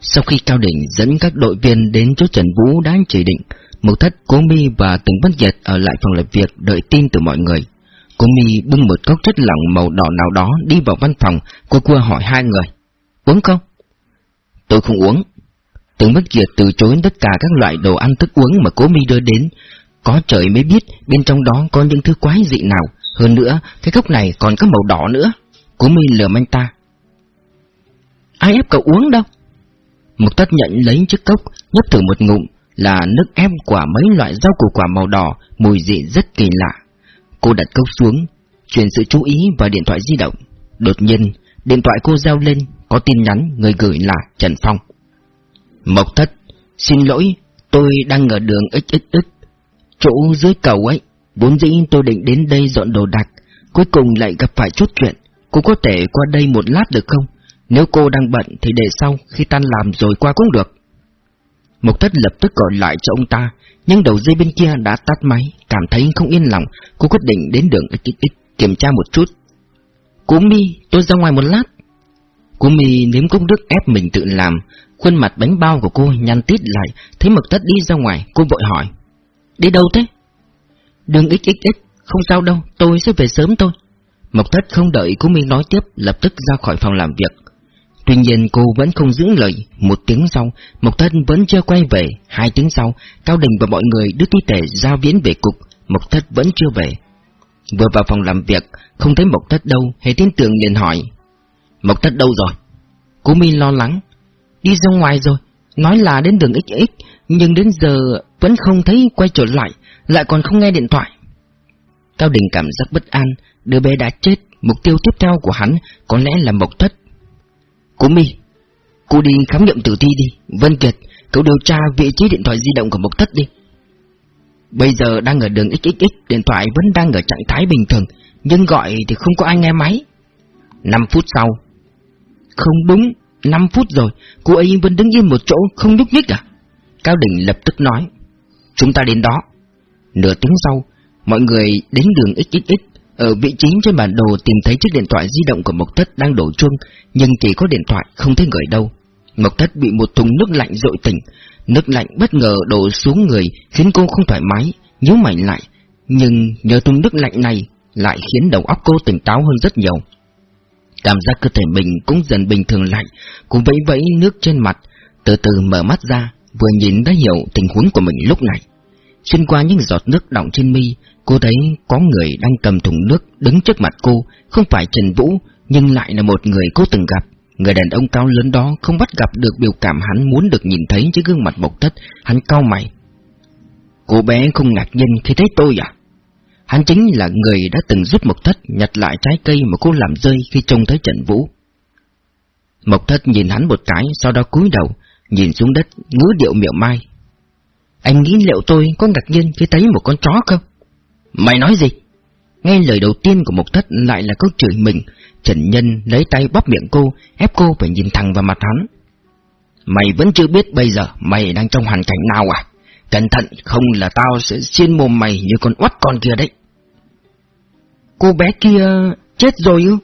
Sau khi Cao Đỉnh dẫn các đội viên đến chỗ Trần Vũ đã chỉ định, Mộc Thất, Cố Mi và Từng Bất Diệt ở lại phòng làm việc đợi tin từ mọi người. Cố Mi bưng một cốc chất lỏng màu đỏ nào đó đi vào văn phòng, cô cua hỏi hai người. Uống không? Tôi không uống. Từng Bất Diệt từ chối tất cả các loại đồ ăn thức uống mà Cố Mi đưa đến. Có trời mới biết bên trong đó có những thứ quái dị nào. Hơn nữa, cái cốc này còn có màu đỏ nữa. Cố Mi lườm anh ta. Ai ép cậu uống đâu? Mục tất nhận lấy chiếc cốc, nhấp thử một ngụm, là nước ép quả mấy loại rau củ quả màu đỏ, mùi dị rất kỳ lạ. Cô đặt cốc xuống, chuyển sự chú ý vào điện thoại di động. Đột nhiên, điện thoại cô reo lên, có tin nhắn, người gửi là Trần Phong. Mộc thất, xin lỗi, tôi đang ở đường XXX, chỗ dưới cầu ấy. Vốn dĩ tôi định đến đây dọn đồ đạc, cuối cùng lại gặp phải chút chuyện. Cô có thể qua đây một lát được không? Nếu cô đang bận thì để sau, khi tan làm rồi qua cũng được. Mộc thất lập tức gọi lại cho ông ta, nhưng đầu dây bên kia đã tắt máy, cảm thấy không yên lòng, cô quyết định đến đường XXX kiểm tra một chút. Cú mi, tôi ra ngoài một lát. Cú mi nếm công đức ép mình tự làm, khuôn mặt bánh bao của cô nhăn tít lại, thấy Mộc thất đi ra ngoài, cô vội hỏi. Đi đâu thế? Đường XXX, không sao đâu, tôi sẽ về sớm thôi. Mộc thất không đợi Cú mi nói tiếp, lập tức ra khỏi phòng làm việc. Tuy nhiên cô vẫn không giữ lời, một tiếng sau, Mộc Thất vẫn chưa quay về, hai tiếng sau, Cao Đình và mọi người đưa thi thể giao viễn về cục, Mộc Thất vẫn chưa về. Vừa vào phòng làm việc, không thấy Mộc Thất đâu, Hề tiến tường liền hỏi. Mộc Thất đâu rồi? Cô Minh lo lắng. Đi ra ngoài rồi, nói là đến đường XX, nhưng đến giờ vẫn không thấy quay trở lại, lại còn không nghe điện thoại. Cao Đình cảm giác bất an, đứa bé đã chết, mục tiêu tiếp theo của hắn có lẽ là Mộc Thất. Cô Mi, cô đi khám nghiệm tử thi đi. Vân Kiệt, cậu điều tra vị trí điện thoại di động của Mộc Thất đi. Bây giờ đang ở đường XXX, điện thoại vẫn đang ở trạng thái bình thường, nhưng gọi thì không có ai nghe máy. 5 phút sau. Không đúng, 5 phút rồi, cô ấy vẫn đứng yên một chỗ, không nhúc nhích à? Cao Đình lập tức nói. Chúng ta đến đó. Nửa tiếng sau, mọi người đến đường XXX, ở vị trí trên bản đồ tìm thấy chiếc điện thoại di động của Mộc Thất đang đổ chuông, nhưng chỉ có điện thoại không thấy người đâu. Mộc Thất bị một thùng nước lạnh dội tỉnh, nước lạnh bất ngờ đổ xuống người khiến cô không thoải mái, nhíu mày lại, nhưng nhờ thùng nước lạnh này lại khiến đầu óc cô tỉnh táo hơn rất nhiều. Cảm giác cơ thể mình cũng dần bình thường lại, cô vẫy vẫy nước trên mặt, từ từ mở mắt ra, vừa nhìn đã hiểu tình huống của mình lúc này. Xuyên qua những giọt nước đọng trên mi, cô thấy có người đang cầm thùng nước đứng trước mặt cô, không phải Trần Vũ, nhưng lại là một người cô từng gặp. Người đàn ông cao lớn đó không bắt gặp được biểu cảm hắn muốn được nhìn thấy trên gương mặt bộc thất, hắn cau mày. Cô bé không ngạc nhiên khi thấy tôi à? Hắn chính là người đã từng giúp Mộc Thất nhặt lại trái cây mà cô làm rơi khi trông thấy Trần Vũ. Mộc Thất nhìn hắn một cái, sau đó cúi đầu, nhìn xuống đất, ngứa điệu miệng mai. Anh nghĩ liệu tôi có ngạc nhiên khi thấy một con chó không? Mày nói gì? Nghe lời đầu tiên của Mộc Thất lại là câu chửi mình, Trần Nhân lấy tay bóp miệng cô, ép cô phải nhìn thẳng vào mặt hắn. Mày vẫn chưa biết bây giờ mày đang trong hoàn cảnh nào à? Cẩn thận, không là tao sẽ xiên mồm mày như con oắt con kia đấy. Cô bé kia chết rồi ư?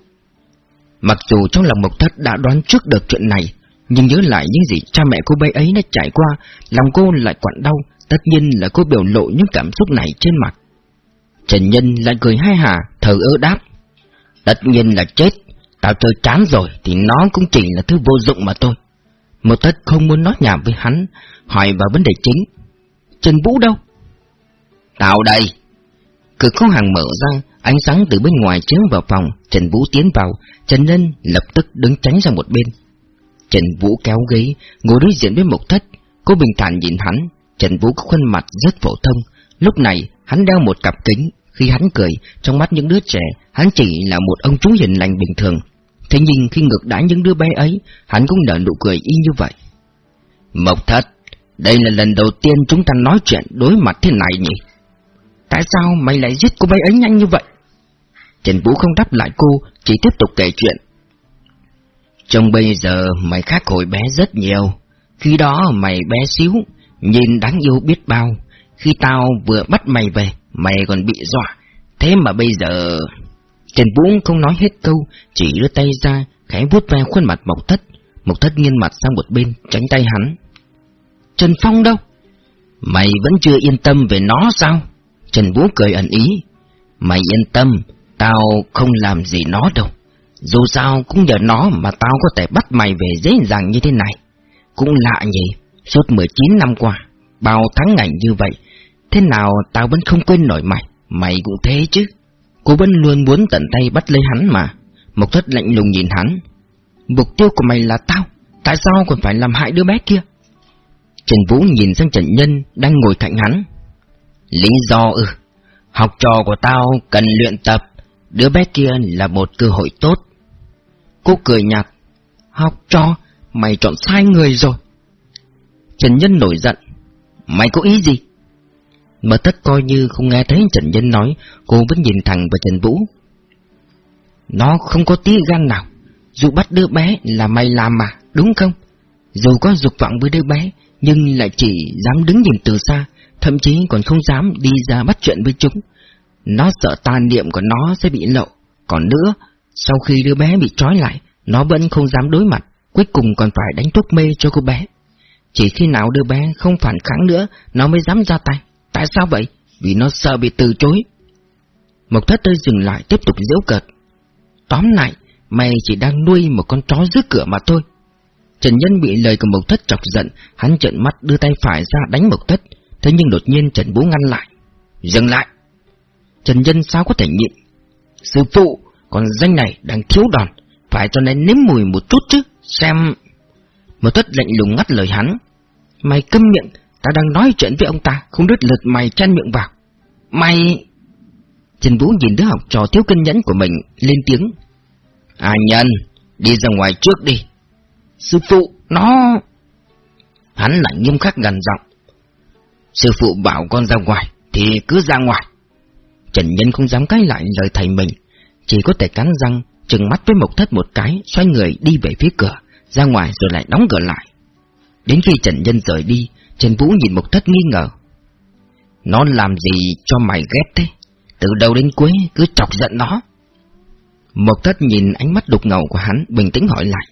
Mặc dù trong lòng Mộc Thất đã đoán trước được chuyện này, nhưng nhớ lại những gì cha mẹ cô bé ấy đã trải qua, lòng cô lại quặn đau, tất nhiên là cô biểu lộ những cảm xúc này trên mặt. Trần Nhân lại cười hai hà, thở ơ đáp. Tất nhiên là chết, tao chơi chán rồi thì nó cũng chỉ là thứ vô dụng mà thôi. Một tất không muốn nói nhảm với hắn, hỏi vào vấn đề chính. Trần Vũ đâu? Tao đây. Cửa kho hàng mở ra, ánh sáng từ bên ngoài chiếu vào phòng, Trần Vũ tiến vào, Trần Nhân lập tức đứng tránh sang một bên. Trần Vũ kéo ghế, ngồi đối diện với Mộc Thất, cô bình thản nhìn hắn, Trần Vũ có khuôn mặt rất phổ thông, lúc này hắn đeo một cặp kính, khi hắn cười, trong mắt những đứa trẻ, hắn chỉ là một ông chú hiền lành bình thường. Thế nhưng khi ngược đãi những đứa bé ấy, hắn cũng nở nụ cười y như vậy. Mộc thật đây là lần đầu tiên chúng ta nói chuyện đối mặt thế này nhỉ? Tại sao mày lại giết cô bé ấy nhanh như vậy? Trần Vũ không đáp lại cô, chỉ tiếp tục kể chuyện. Trong bây giờ mày khác hồi bé rất nhiều. Khi đó mày bé xíu, nhìn đáng yêu biết bao. Khi tao vừa bắt mày về, mày còn bị dọa. Thế mà bây giờ... Trần Vũ không nói hết câu, chỉ đưa tay ra, khẽ vuốt ve khuôn mặt mộc thất. Mộc thất nghiêng mặt sang một bên, tránh tay hắn. Trần Phong đâu? Mày vẫn chưa yên tâm về nó sao? Trần Vũ cười ẩn ý. Mày yên tâm, tao không làm gì nó đâu. Dù sao cũng nhờ nó mà tao có thể bắt mày về dễ dàng như thế này. Cũng lạ nhỉ, suốt 19 năm qua, bao tháng ngày như vậy, thế nào tao vẫn không quên nổi mày, mày cũng thế chứ. Cô vẫn luôn muốn tận tay bắt lấy hắn mà. Mộc thất lạnh lùng nhìn hắn. Mục tiêu của mày là tao, tại sao còn phải làm hại đứa bé kia? Trần Vũ nhìn sang Trần Nhân đang ngồi cạnh hắn. Lý do ư, học trò của tao cần luyện tập, đứa bé kia là một cơ hội tốt. Cô cười nhạt, học trò, mày chọn sai người rồi. Trần Nhân nổi giận, mày có ý gì? Mà tất coi như không nghe thấy Trần Nhân nói, cô vẫn nhìn thẳng vào Trần Vũ. Nó không có tí gan nào, dù bắt đứa bé là mày làm mà, đúng không? Dù có dục vọng với đứa bé, nhưng lại chỉ dám đứng nhìn từ xa, thậm chí còn không dám đi ra bắt chuyện với chúng. Nó sợ tàn niệm của nó sẽ bị lộ. Còn nữa, sau khi đứa bé bị trói lại, nó vẫn không dám đối mặt, cuối cùng còn phải đánh thuốc mê cho cô bé. Chỉ khi nào đứa bé không phản kháng nữa, nó mới dám ra tay. Tại sao vậy? Vì nó sợ bị từ chối. Mộc thất tơi dừng lại tiếp tục giễu cợt. Tóm lại, mày chỉ đang nuôi một con chó dưới cửa mà thôi. Trần Nhân bị lời của Mộc Thất chọc giận, hắn trợn mắt đưa tay phải ra đánh Mộc Thất, thế nhưng đột nhiên Trần Bố ngăn lại. Dừng lại! Trần Nhân sao có thể nhịn? Sư phụ, con danh này đang thiếu đòn, phải cho nên nếm mùi một chút chứ, xem... Mộc Thất lạnh lùng ngắt lời hắn. Mày câm miệng, ta đang nói chuyện với ông ta, không đứt lượt mày chen miệng vào. Mày... Trần Vũ nhìn đứa học trò thiếu kinh nhẫn của mình, lên tiếng. À nhân, đi ra ngoài trước đi, Sư phụ, nó... Hắn lại nghiêm khắc gần giọng. Sư phụ bảo con ra ngoài, thì cứ ra ngoài. Trần Nhân không dám cãi lại lời thầy mình, chỉ có thể cắn răng, chừng mắt với Mộc Thất một cái, xoay người đi về phía cửa, ra ngoài rồi lại đóng cửa lại. Đến khi Trần Nhân rời đi, Trần Vũ nhìn Mộc Thất nghi ngờ. Nó làm gì cho mày ghét thế? Từ đầu đến cuối cứ chọc giận nó. Mộc Thất nhìn ánh mắt đục ngầu của hắn, bình tĩnh hỏi lại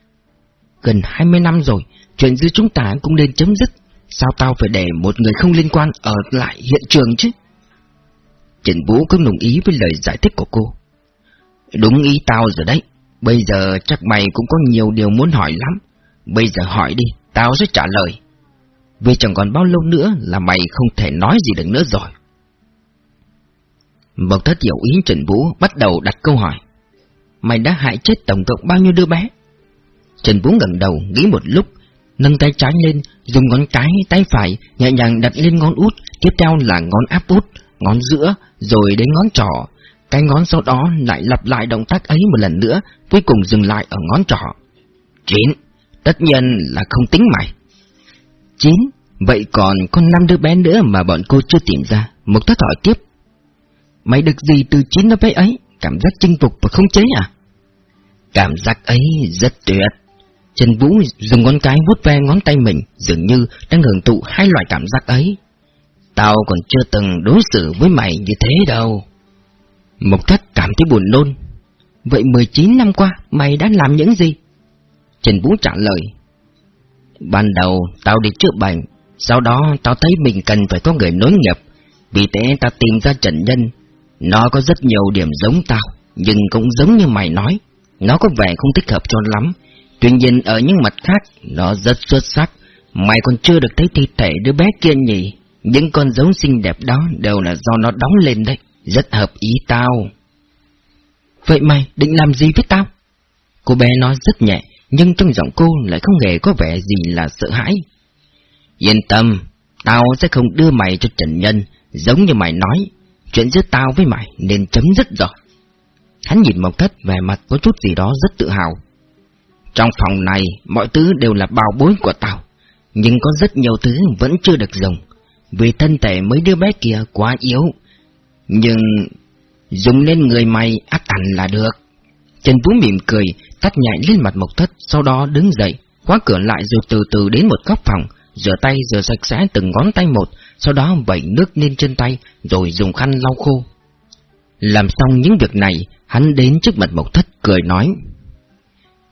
gần 20 năm rồi, chuyện giữa chúng ta cũng nên chấm dứt. Sao tao phải để một người không liên quan ở lại hiện trường chứ? Trần Vũ cũng đồng ý với lời giải thích của cô. Đúng ý tao rồi đấy, bây giờ chắc mày cũng có nhiều điều muốn hỏi lắm. Bây giờ hỏi đi, tao sẽ trả lời. Vì chẳng còn bao lâu nữa là mày không thể nói gì được nữa rồi. Bậc thất hiểu ý Trần Vũ bắt đầu đặt câu hỏi. Mày đã hại chết tổng cộng bao nhiêu đứa bé? Trần Vũ ngẩng đầu, nghĩ một lúc, nâng tay trái lên, dùng ngón cái, tay phải, nhẹ nhàng đặt lên ngón út, tiếp theo là ngón áp út, ngón giữa, rồi đến ngón trỏ. Cái ngón sau đó lại lặp lại động tác ấy một lần nữa, cuối cùng dừng lại ở ngón trỏ. Chín, tất nhiên là không tính mày. Chín, vậy còn con năm đứa bé nữa mà bọn cô chưa tìm ra, một thất hỏi tiếp. Mày được gì từ chín đứa bé ấy, cảm giác chinh phục và không chế à? Cảm giác ấy rất tuyệt. Trần Vũ dùng ngón cái vuốt ve ngón tay mình, dường như đang hưởng thụ hai loại cảm giác ấy. Tao còn chưa từng đối xử với mày như thế đâu. Mộc thất cảm thấy buồn nôn. Vậy 19 năm qua, mày đã làm những gì? Trần Vũ trả lời. Ban đầu, tao đi chữa bệnh, sau đó tao thấy mình cần phải có người nối nghiệp, vì thế tao tìm ra Trần Nhân. Nó có rất nhiều điểm giống tao, nhưng cũng giống như mày nói, nó có vẻ không thích hợp cho lắm, Tuy nhiên ở những mặt khác, nó rất xuất sắc. Mày còn chưa được thấy thi thể đứa bé kia nhỉ? Những con giống xinh đẹp đó đều là do nó đóng lên đấy. Rất hợp ý tao. Vậy mày định làm gì với tao? Cô bé nói rất nhẹ, nhưng trong giọng cô lại không hề có vẻ gì là sợ hãi. Yên tâm, tao sẽ không đưa mày cho Trần Nhân, giống như mày nói. Chuyện giữa tao với mày nên chấm dứt rồi. Hắn nhìn Mộc Thất vẻ mặt có chút gì đó rất tự hào. Trong phòng này, mọi thứ đều là bào bối của tao, nhưng có rất nhiều thứ vẫn chưa được dùng, vì thân thể mấy đứa bé kia quá yếu. Nhưng dùng lên người mày áp hẳn là được. Trần Vũ mỉm cười, tắt nhảy lên mặt Mộc Thất, sau đó đứng dậy, khóa cửa lại rồi từ từ đến một góc phòng, rửa tay rửa sạch sẽ từng ngón tay một, sau đó vẩy nước lên chân tay, rồi dùng khăn lau khô. Làm xong những việc này, hắn đến trước mặt Mộc Thất cười nói.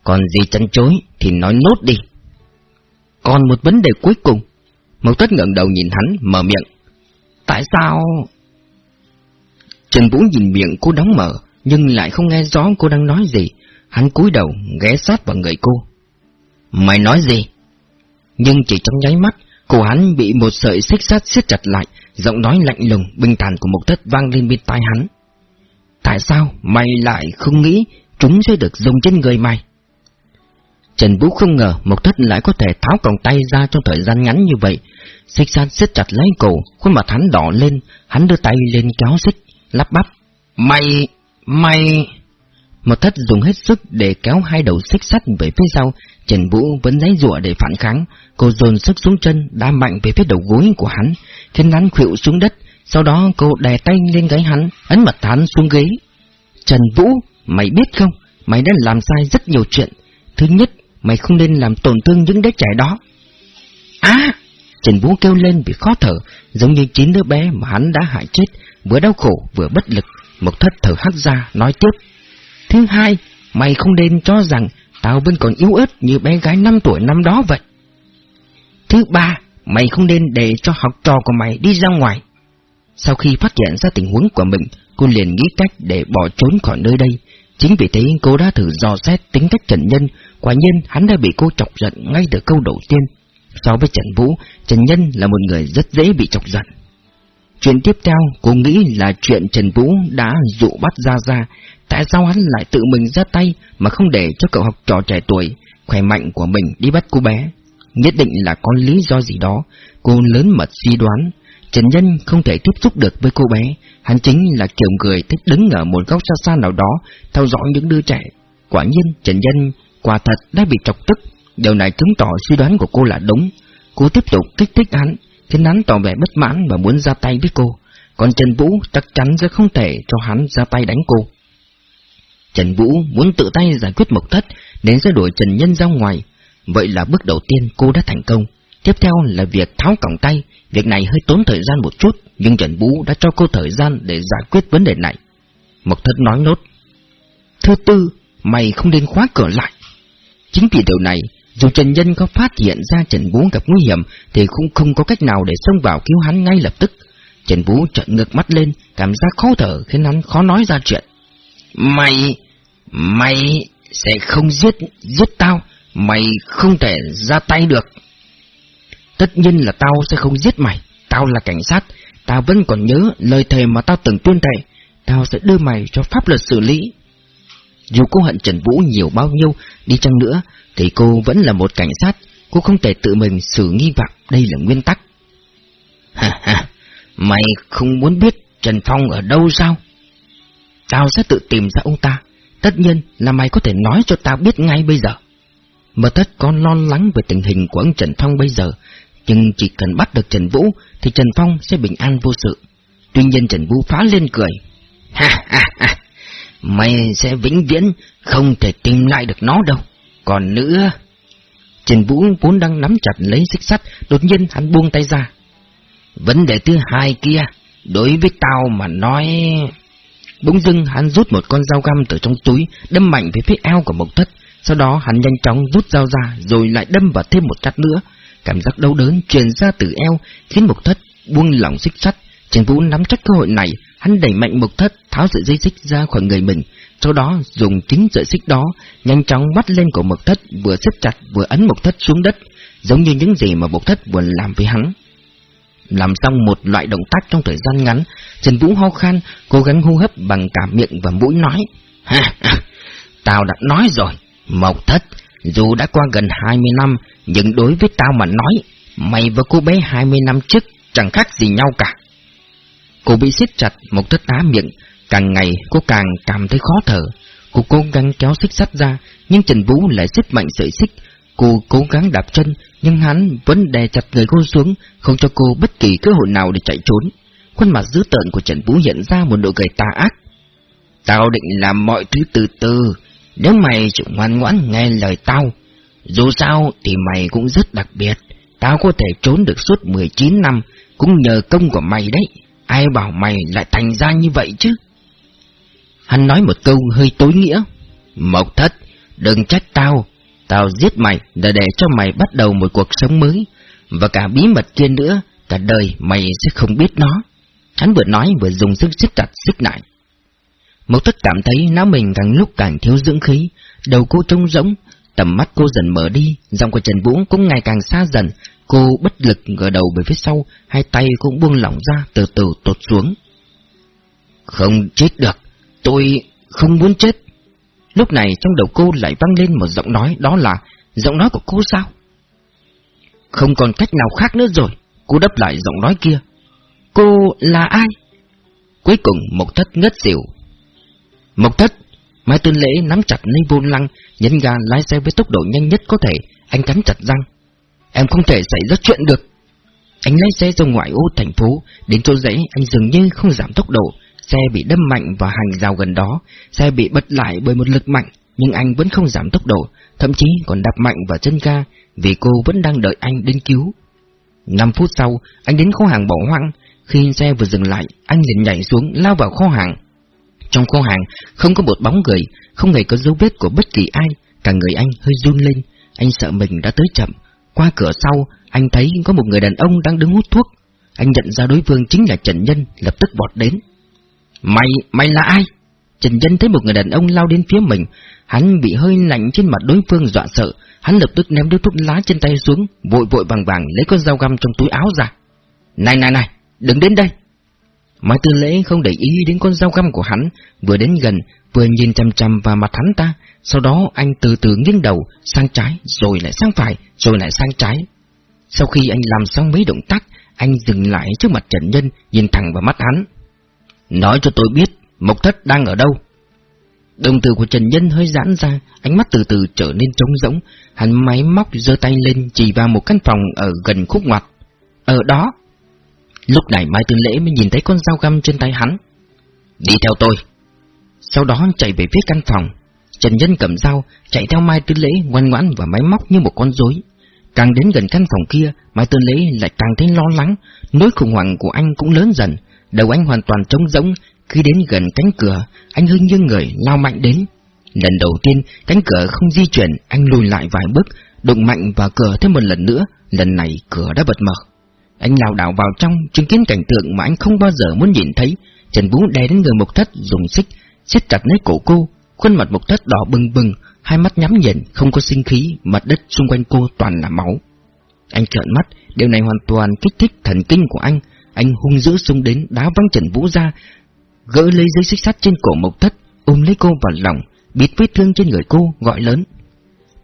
Còn gì chăn chối thì nói nốt đi. Còn một vấn đề cuối cùng. Mộc Thất ngẩng đầu nhìn hắn, mở miệng. Tại sao... Trần Vũ nhìn miệng cô đóng mở, nhưng lại không nghe rõ cô đang nói gì. Hắn cúi đầu, ghé sát vào người cô. Mày nói gì? Nhưng chỉ trong nháy mắt, cổ hắn bị một sợi xích sắt siết chặt lại, giọng nói lạnh lùng, bình thản của Mộc Thất vang lên bên tai hắn. Tại sao mày lại không nghĩ chúng sẽ được dùng trên người mày? Trần Vũ không ngờ Mộc Thất lại có thể tháo còng tay ra trong thời gian ngắn như vậy. Xích san siết chặt lấy cổ, khuôn mặt hắn đỏ lên, hắn đưa tay lên kéo xích, lắp bắp. Mày, mày... Mộc Thất dùng hết sức để kéo hai đầu xích sắt về phía sau, Trần Vũ vẫn giãy giụa để phản kháng, cô dồn sức xuống chân, đá mạnh về phía đầu gối của hắn, khiến hắn khuỵu xuống đất, sau đó cô đè tay lên gáy hắn, ấn mặt hắn xuống ghế. Trần Vũ, mày biết không, mày đã làm sai rất nhiều chuyện. Thứ nhất, mày không nên làm tổn thương những đứa trẻ đó. À! Trần Vũ kêu lên vì khó thở, giống như chín đứa bé mà hắn đã hại chết, vừa đau khổ vừa bất lực. Mộc thất thở hắt ra, nói tiếp. Thứ hai, mày không nên cho rằng tao vẫn còn yếu ớt như bé gái 5 tuổi năm đó vậy. Thứ ba, mày không nên để cho học trò của mày đi ra ngoài. Sau khi phát hiện ra tình huống của mình, cô liền nghĩ cách để bỏ trốn khỏi nơi đây. Chính vì thế cô đã thử dò xét tính cách Trần Nhân, quả nhiên hắn đã bị cô chọc giận ngay từ câu đầu tiên. So với Trần Vũ, Trần Nhân là một người rất dễ bị chọc giận. Chuyện tiếp theo, cô nghĩ là chuyện Trần Vũ đã dụ bắt gia gia tại sao hắn lại tự mình ra tay mà không để cho cậu học trò trẻ tuổi, khỏe mạnh của mình đi bắt cô bé. Nhất định là có lý do gì đó, cô lớn mật suy đoán, Trần Nhân không thể tiếp xúc được với cô bé, hắn chính là kiểu người thích đứng ở một góc xa xa nào đó, theo dõi những đứa trẻ. Quả nhiên, Trần Nhân quả thật đã bị chọc tức, điều này chứng tỏ suy đoán của cô là đúng. Cô tiếp tục kích thích hắn, khiến hắn tỏ vẻ bất mãn và muốn ra tay với cô, còn Trần Vũ chắc chắn sẽ không thể cho hắn ra tay đánh cô. Trần Vũ muốn tự tay giải quyết mộc thất nên sẽ đuổi Trần Nhân ra ngoài, vậy là bước đầu tiên cô đã thành công. Tiếp theo là việc tháo còng tay, việc này hơi tốn thời gian một chút, nhưng Trần Vũ đã cho cô thời gian để giải quyết vấn đề này. Mộc Thất nói nốt. Thứ tư, mày không nên khóa cửa lại. Chính vì điều này, dù Trần Nhân có phát hiện ra Trần Vũ gặp nguy hiểm, thì cũng không có cách nào để xông vào cứu hắn ngay lập tức. Trần Vũ trợn ngược mắt lên, cảm giác khó thở khiến hắn khó nói ra chuyện. Mày, mày sẽ không giết, giết tao, mày không thể ra tay được. Tất nhiên là tao sẽ không giết mày, tao là cảnh sát, tao vẫn còn nhớ lời thề mà tao từng tuyên thệ, tao sẽ đưa mày cho pháp luật xử lý. Dù cô hận Trần Vũ nhiều bao nhiêu đi chăng nữa, thì cô vẫn là một cảnh sát, cô không thể tự mình xử nghi vọng, đây là nguyên tắc. Ha ha, mày không muốn biết Trần Phong ở đâu sao? Tao sẽ tự tìm ra ông ta, tất nhiên là mày có thể nói cho tao biết ngay bây giờ. Mơ tất có lo lắng về tình hình của ông Trần Phong bây giờ, nhưng chỉ cần bắt được Trần Vũ thì Trần Phong sẽ bình an vô sự. Tuy nhiên Trần Vũ phá lên cười. Ha ha ha, mày sẽ vĩnh viễn không thể tìm lại được nó đâu. Còn nữa... Trần Vũ vốn đang nắm chặt lấy xích sắt, đột nhiên hắn buông tay ra. Vấn đề thứ hai kia, đối với tao mà nói... Bỗng dưng hắn rút một con dao găm từ trong túi, đâm mạnh về phía eo của Mộc Thất. Sau đó hắn nhanh chóng rút dao ra, rồi lại đâm vào thêm một chặt nữa. Cảm giác đau đớn truyền ra từ eo, khiến Mộc Thất buông lỏng xích sắt. Trình Vũ nắm chắc cơ hội này, hắn đẩy mạnh Mộc Thất tháo sợi dây xích ra khỏi người mình, sau đó dùng chính sợi xích đó nhanh chóng bắt lên cổ Mộc Thất, vừa siết chặt vừa ấn Mộc Thất xuống đất, giống như những gì mà Mộc Thất vừa làm với hắn. Làm xong một loại động tác trong thời gian ngắn, Trần Vũ ho khan, cố gắng hô hấp bằng cả miệng và mũi nói. Ha, ha, tao đã nói rồi, Mộc Thất, dù đã qua gần 20 năm, nhưng đối với tao mà nói, mày và cô bé 20 năm trước chẳng khác gì nhau cả. Cô bị siết chặt, một Thất á miệng, càng ngày cô càng cảm thấy khó thở. Cô cố gắng kéo xích sắt ra, nhưng Trần Vũ lại xích mạnh sợi xích. Cô cố gắng đạp chân, nhưng hắn vẫn đè chặt người cô xuống, không cho cô bất kỳ cơ hội nào để chạy trốn. Khuôn mặt dữ tợn của Trần Vũ hiện ra một nụ cười tà ác. Tao định làm mọi thứ từ từ, nếu mày chịu ngoan ngoãn nghe lời tao, dù sao thì mày cũng rất đặc biệt, tao có thể trốn được suốt 19 năm, cũng nhờ công của mày đấy, ai bảo mày lại thành ra như vậy chứ? Hắn nói một câu hơi tối nghĩa, Mộc thất, Đừng trách tao, tao giết mày để để cho mày bắt đầu một cuộc sống mới, và cả bí mật kia nữa, cả đời mày sẽ không biết nó. Hắn vừa nói vừa dùng sức siết chặt xích lại. Mộc thất cảm thấy não mình càng lúc càng thiếu dưỡng khí, đầu cô trông rỗng, tầm mắt cô dần mở đi, giọng của Trần Vũ cũng ngày càng xa dần, cô bất lực ngửa đầu về phía sau, hai tay cũng buông lỏng ra từ từ tột xuống. Không chết được, tôi không muốn chết. Lúc này trong đầu cô lại vang lên một giọng nói, đó là giọng nói của cô sao? Không còn cách nào khác nữa rồi, cô đáp lại giọng nói kia. Cô là ai? Cuối cùng Mộc Thất ngất xỉu. Mộc Thất, Mai Tuân Lễ nắm chặt lấy vô lăng, nhấn ga lái xe với tốc độ nhanh nhất có thể, anh cắn chặt răng. Em không thể xảy ra chuyện được. Anh lái xe ra ngoại ô thành phố, đến chỗ dãy anh dường như không giảm tốc độ, xe bị đâm mạnh vào hàng rào gần đó, xe bị bật lại bởi một lực mạnh, nhưng anh vẫn không giảm tốc độ, thậm chí còn đạp mạnh vào chân ga, vì cô vẫn đang đợi anh đến cứu. 5 phút sau, anh đến kho hàng bỏ hoang, khi xe vừa dừng lại, anh liền nhảy xuống lao vào kho hàng. Trong kho hàng không có một bóng người, không hề có dấu vết của bất kỳ ai, cả người anh hơi run lên, anh sợ mình đã tới chậm. Qua cửa sau, anh thấy có một người đàn ông đang đứng hút thuốc. Anh nhận ra đối phương chính là Trần Nhân, lập tức bọt đến. Mày, mày là ai? Trần Nhân thấy một người đàn ông lao đến phía mình, hắn bị hơi lạnh trên mặt đối phương dọa sợ, hắn lập tức ném điếu thuốc lá trên tay xuống, vội vội vàng vàng lấy con dao găm trong túi áo ra. Này này này, đừng đến đây! Mai Tư Lễ không để ý đến con dao găm của hắn, vừa đến gần, vừa nhìn chằm chằm vào mặt hắn ta, sau đó anh từ từ nghiêng đầu, sang trái, rồi lại sang phải, rồi lại sang trái. Sau khi anh làm xong mấy động tác, anh dừng lại trước mặt Trần Nhân, nhìn thẳng vào mắt hắn. Nói cho tôi biết, Mộc Thất đang ở đâu? Đồng tử của Trần Nhân hơi giãn ra, ánh mắt từ từ trở nên trống rỗng, hắn máy móc giơ tay lên chỉ vào một căn phòng ở gần khúc ngoặt. Ở đó. Lúc này Mai Tư Lễ mới nhìn thấy con dao găm trên tay hắn. Đi theo tôi. Sau đó chạy về phía căn phòng. Trần Nhân cầm dao, chạy theo Mai Tư Lễ ngoan ngoãn và máy móc như một con rối. Càng đến gần căn phòng kia, Mai Tư Lễ lại càng thấy lo lắng, nỗi khủng hoảng của anh cũng lớn dần, đầu anh hoàn toàn trống rỗng, khi đến gần cánh cửa, anh hơi như người lao mạnh đến. Lần đầu tiên, cánh cửa không di chuyển, anh lùi lại vài bước, đụng mạnh vào cửa thêm một lần nữa, lần này cửa đã bật mở. Anh lao đảo vào trong, chứng kiến cảnh tượng mà anh không bao giờ muốn nhìn thấy. Trần Vũ đè đến người Mộc Thất dùng xích, siết chặt lấy cổ cô, khuôn mặt Mộc Thất đỏ bừng bừng, hai mắt nhắm nhìn, không có sinh khí, mặt đất xung quanh cô toàn là máu. Anh trợn mắt, điều này hoàn toàn kích thích thần kinh của anh. Anh hung dữ xung đến đá văng Trần Vũ ra, gỡ lấy dây xích sắt trên cổ Mộc Thất, ôm lấy cô vào lòng, bịt vết thương trên người cô, gọi lớn.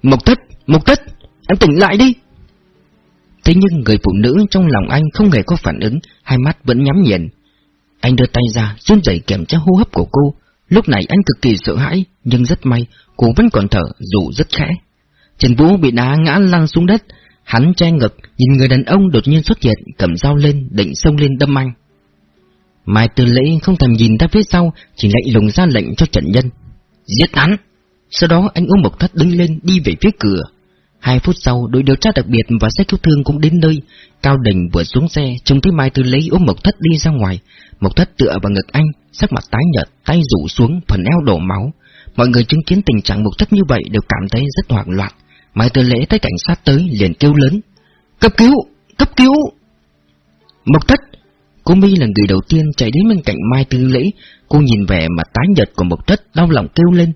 Mộc Thất, Mộc Thất, anh tỉnh lại đi! Thế nhưng người phụ nữ trong lòng anh không hề có phản ứng, hai mắt vẫn nhắm nghiền. Anh đưa tay ra, run rẩy kiểm tra hô hấp của cô. Lúc này anh cực kỳ sợ hãi, nhưng rất may, cô vẫn còn thở, dù rất khẽ. Trần Vũ bị đá ngã lăn xuống đất, hắn che ngực, nhìn người đàn ông đột nhiên xuất hiện, cầm dao lên, định xông lên đâm anh. Mai Tư Lễ không thèm nhìn ra phía sau, chỉ lạnh lùng ra lệnh cho Trần Nhân. Giết hắn! Sau đó anh ôm một Thất đứng lên đi về phía cửa. Hai phút sau, đội điều tra đặc biệt và xe cứu thương cũng đến nơi. Cao Đình vừa xuống xe, trông thấy Mai Tư lấy ôm Mộc Thất đi ra ngoài. Mộc Thất tựa vào ngực anh, sắc mặt tái nhợt, tay rủ xuống, phần eo đổ máu. Mọi người chứng kiến tình trạng Mộc Thất như vậy đều cảm thấy rất hoảng loạn. Mai Tư Lễ thấy cảnh sát tới liền kêu lớn. Cấp cứu! Cấp cứu! Mộc Thất! Cô My là người đầu tiên chạy đến bên cạnh Mai Tư Lễ, cô nhìn vẻ mặt tái nhợt của Mộc Thất, đau lòng kêu lên.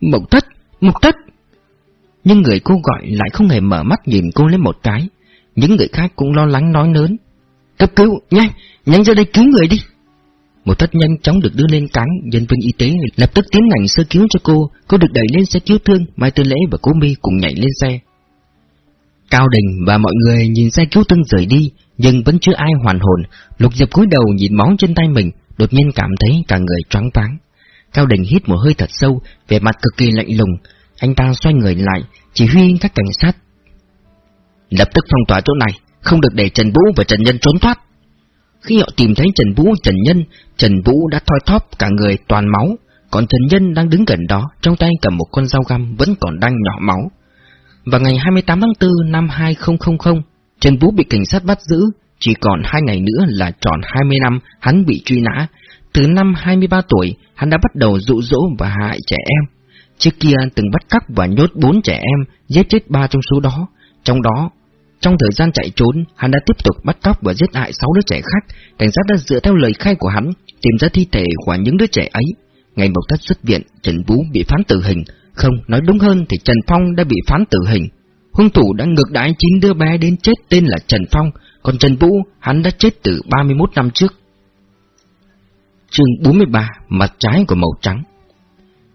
Mộc Thất! Mộc Thất! Nhưng người cô gọi lại không hề mở mắt nhìn cô lên một cái. Những người khác cũng lo lắng nói lớn. Cấp cứu, nhanh, nhanh ra đây cứu người đi. Một thất nhanh chóng được đưa lên cáng, nhân viên y tế lập tức tiến hành sơ cứu cho cô, cô được đẩy lên xe cứu thương, Mai Tư Lễ và cô My cùng nhảy lên xe. Cao Đình và mọi người nhìn xe cứu thương rời đi, nhưng vẫn chưa ai hoàn hồn. Lục Diệp cúi đầu nhìn máu trên tay mình, đột nhiên cảm thấy cả người choáng váng. Cao Đình hít một hơi thật sâu, về mặt cực kỳ lạnh lùng. Anh ta xoay người lại, chỉ huy các cảnh sát. Lập tức phong tỏa chỗ này, không được để Trần Vũ và Trần Nhân trốn thoát. Khi họ tìm thấy Trần Vũ Trần Nhân, Trần Vũ đã thoi thóp cả người toàn máu, còn Trần Nhân đang đứng gần đó, trong tay cầm một con dao găm vẫn còn đang nhỏ máu. Vào ngày 28 tháng 4 năm 2000, Trần Vũ bị cảnh sát bắt giữ, chỉ còn hai ngày nữa là tròn 20 năm hắn bị truy nã. Từ năm 23 tuổi, hắn đã bắt đầu dụ dỗ và hại trẻ em. Trước kia từng bắt cóc và nhốt bốn trẻ em, giết chết ba trong số đó. Trong đó, trong thời gian chạy trốn, hắn đã tiếp tục bắt cóc và giết hại sáu đứa trẻ khác. Cảnh sát đã dựa theo lời khai của hắn, tìm ra thi thể của những đứa trẻ ấy. Ngày Mộc Thất xuất viện, Trần Vũ bị phán tử hình. Không, nói đúng hơn thì Trần Phong đã bị phán tử hình. Hung thủ đã ngược đãi chín đứa bé đến chết tên là Trần Phong, còn Trần Vũ, hắn đã chết từ 31 năm trước. Chương 43, mặt trái của màu trắng.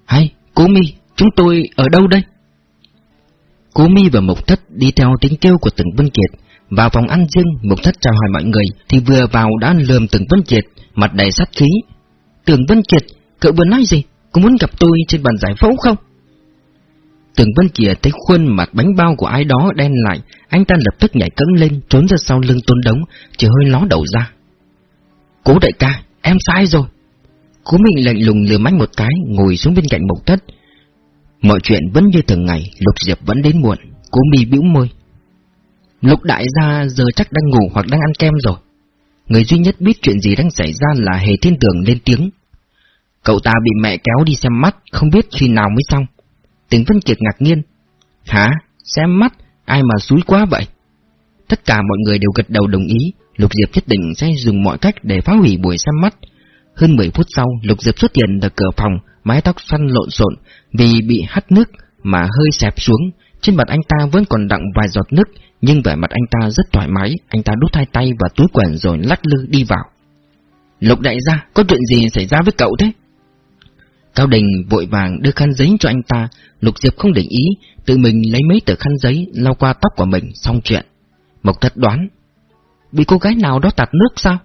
Hay, Cố Mi, chúng tôi ở đâu đây? Cố Mi và Mộc Thất đi theo tiếng kêu của Từng Vân Kiệt, vào phòng ăn riêng, Mộc Thất chào hỏi mọi người, thì vừa vào đã lườm Từng Vân Kiệt, mặt đầy sát khí. Tưởng Vân Kiệt, cậu vừa nói gì? Có muốn gặp tôi trên bàn giải phẫu không? Tưởng Vân Kiệt thấy khuôn mặt bánh bao của ai đó đen lại, anh ta lập tức nhảy cẫng lên, trốn ra sau lưng tôn đống, chỉ hơi ló đầu ra. Cố đại ca, em sai rồi. Cố mình lạnh lùng lừa mắt một cái, ngồi xuống bên cạnh Mộc Thất. Mọi chuyện vẫn như thường ngày, Lục Diệp vẫn đến muộn, cố mi bĩu môi. Lục đại gia giờ chắc đang ngủ hoặc đang ăn kem rồi. Người duy nhất biết chuyện gì đang xảy ra là Hề Thiên Tường lên tiếng. Cậu ta bị mẹ kéo đi xem mắt, không biết khi nào mới xong. Tính Vân Kiệt ngạc nhiên. Hả? Xem mắt? Ai mà xúi quá vậy? Tất cả mọi người đều gật đầu đồng ý, Lục Diệp nhất định sẽ dùng mọi cách để phá hủy buổi xem mắt. Hơn 10 phút sau, Lục Diệp xuất hiện ở cửa phòng, mái tóc xoăn lộn xộn vì bị hắt nước mà hơi xẹp xuống. Trên mặt anh ta vẫn còn đặng vài giọt nước, nhưng vẻ mặt anh ta rất thoải mái, anh ta đút hai tay vào túi quần rồi lắc lư đi vào. Lục đại gia, có chuyện gì xảy ra với cậu thế? Cao Đình vội vàng đưa khăn giấy cho anh ta, Lục Diệp không để ý, tự mình lấy mấy tờ khăn giấy lau qua tóc của mình, xong chuyện. Mộc Thất đoán, bị cô gái nào đó tạt nước sao?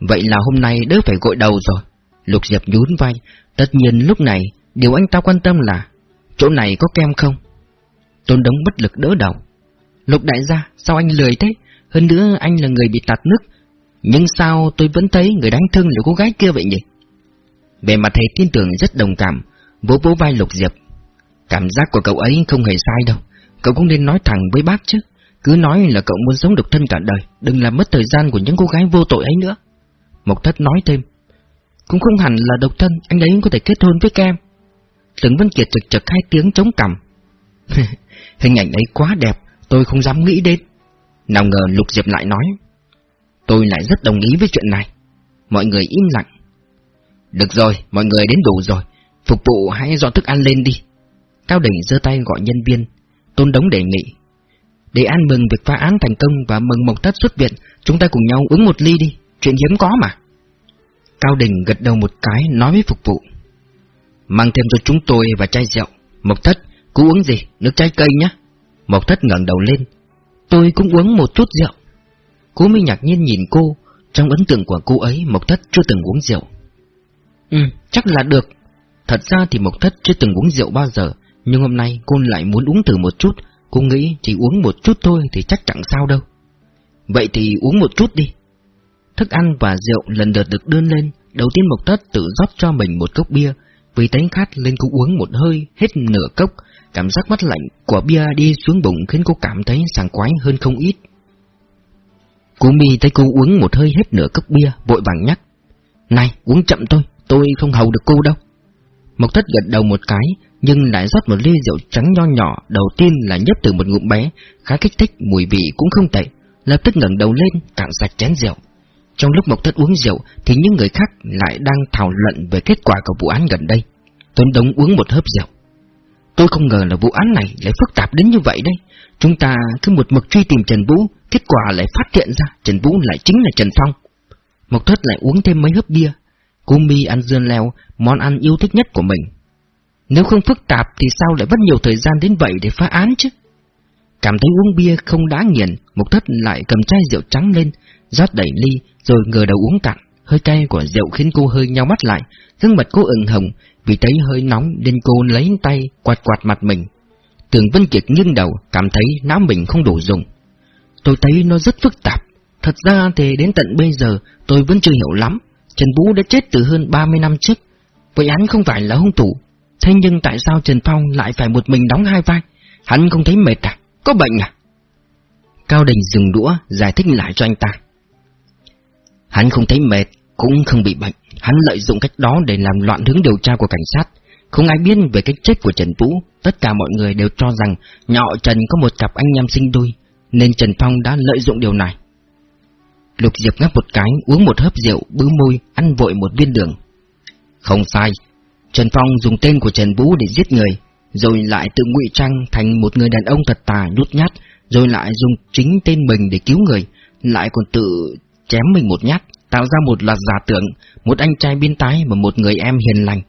Vậy là hôm nay đỡ phải gội đầu rồi. Lục Diệp nhún vai, tất nhiên lúc này điều anh ta quan tâm là chỗ này có kem không? Tôn đống bất lực đỡ đầu. Lục đại gia, sao anh lười thế? Hơn nữa anh là người bị tạt nước, nhưng sao tôi vẫn thấy người đáng thương là cô gái kia vậy nhỉ? Về mặt thầy tin tưởng rất đồng cảm, vỗ vỗ vai Lục Diệp. Cảm giác của cậu ấy không hề sai đâu, cậu cũng nên nói thẳng với bác chứ. Cứ nói là cậu muốn sống độc thân cả đời, đừng làm mất thời gian của những cô gái vô tội ấy nữa. Mộc Thất nói thêm, cũng không hẳn là độc thân, anh ấy có thể kết hôn với kem. Tưởng Vân Kiệt trực trực hai tiếng chống cằm. Hình ảnh ấy quá đẹp, tôi không dám nghĩ đến. Nào ngờ Lục Diệp lại nói, tôi lại rất đồng ý với chuyện này. Mọi người im lặng. Được rồi, mọi người đến đủ rồi, phục vụ hãy dọn thức ăn lên đi. Cao Đỉnh giơ tay gọi nhân viên, Tôn Đống đề nghị. Để ăn mừng việc phá án thành công và mừng Mộc Thất xuất viện, chúng ta cùng nhau uống một ly đi, chuyện hiếm có mà. Cao Đình gật đầu một cái nói với phục vụ. Mang thêm cho chúng tôi và chai rượu. Mộc Thất, cứ uống gì? Nước trái cây nhé. Mộc Thất ngẩng đầu lên. Tôi cũng uống một chút rượu. Cố mới ngạc nhiên nhìn cô, trong ấn tượng của cô ấy Mộc Thất chưa từng uống rượu. Ừ, chắc là được. Thật ra thì Mộc Thất chưa từng uống rượu bao giờ, nhưng hôm nay cô lại muốn uống thử một chút. Cô nghĩ chỉ uống một chút thôi thì chắc chẳng sao đâu. Vậy thì uống một chút đi. Thức ăn và rượu lần lượt được đưa lên, đầu tiên Mộc Thất tự rót cho mình một cốc bia, vì thấy khát lên cũng uống một hơi, hết nửa cốc, cảm giác mắt lạnh của bia đi xuống bụng khiến cô cảm thấy sảng khoái hơn không ít. Cô mi thấy cô uống một hơi hết nửa cốc bia, vội vàng nhắc. Này, uống chậm thôi, tôi không hầu được cô đâu. Mộc thất gật đầu một cái, nhưng lại rót một ly rượu trắng nho nhỏ, đầu tiên là nhấp từ một ngụm bé, khá kích thích, mùi vị cũng không tệ, lập tức ngẩng đầu lên, cạn sạch chén rượu. Trong lúc Mộc Thất uống rượu thì những người khác lại đang thảo luận về kết quả của vụ án gần đây. Tuấn Đống uống một hớp rượu. Tôi không ngờ là vụ án này lại phức tạp đến như vậy đấy. Chúng ta cứ một mực truy tìm Trần Vũ, kết quả lại phát hiện ra Trần Vũ lại chính là Trần Phong. Mộc Thất lại uống thêm mấy hớp bia. Cô Mi ăn dưa leo, món ăn yêu thích nhất của mình. Nếu không phức tạp thì sao lại mất nhiều thời gian đến vậy để phá án chứ? Cảm thấy uống bia không đã nghiền, Mộc Thất lại cầm chai rượu trắng lên, rót đầy ly, rồi ngờ đầu uống cạn. Hơi cay của rượu khiến cô hơi nhau mắt lại, gương mặt cô ửng hồng, vì thấy hơi nóng nên cô lấy tay quạt quạt mặt mình. Tường Vân Kiệt nghiêng đầu, cảm thấy não mình không đủ dùng. Tôi thấy nó rất phức tạp. Thật ra thì đến tận bây giờ tôi vẫn chưa hiểu lắm. Trần Vũ đã chết từ hơn 30 năm trước. Vậy hắn không phải là hung thủ. Thế nhưng tại sao Trần Phong lại phải một mình đóng hai vai? Hắn không thấy mệt à? Có bệnh à? Cao Đình dừng đũa, giải thích lại cho anh ta. Hắn không thấy mệt, cũng không bị bệnh. Hắn lợi dụng cách đó để làm loạn hướng điều tra của cảnh sát. Không ai biết về cái chết của Trần Vũ, tất cả mọi người đều cho rằng nhỏ Trần có một cặp anh em sinh đôi, nên Trần Phong đã lợi dụng điều này. Lục Diệp ngáp một cái, uống một hớp rượu, bứ môi, ăn vội một viên đường. Không sai, Trần Phong dùng tên của Trần Vũ để giết người, rồi lại tự ngụy trang thành một người đàn ông thật tà nhút nhát, rồi lại dùng chính tên mình để cứu người, lại còn tự chém mình một nhát, tạo ra một loạt giả tưởng, một anh trai biến tái và một người em hiền lành,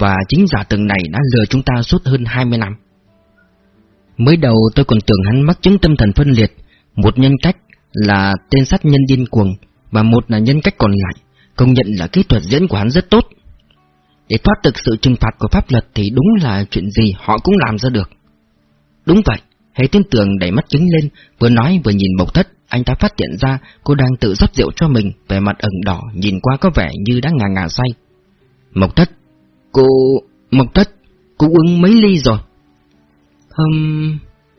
và chính giả tưởng này đã lừa chúng ta suốt hơn 20 năm. Mới đầu tôi còn tưởng hắn mắc chứng tâm thần phân liệt, một nhân cách là tên sát nhân điên cuồng, và một là nhân cách còn lại, công nhận là kỹ thuật diễn của hắn rất tốt. Để thoát được sự trừng phạt của pháp luật thì đúng là chuyện gì họ cũng làm ra được. Đúng vậy, hãy tin tưởng đẩy mắt kính lên, vừa nói vừa nhìn bộc Thất, anh ta phát hiện ra cô đang tự rót rượu cho mình, vẻ mặt ửng đỏ, nhìn qua có vẻ như đang ngà ngà say. Mộc Thất, cô... Mộc Thất, cô uống mấy ly rồi? Hừm...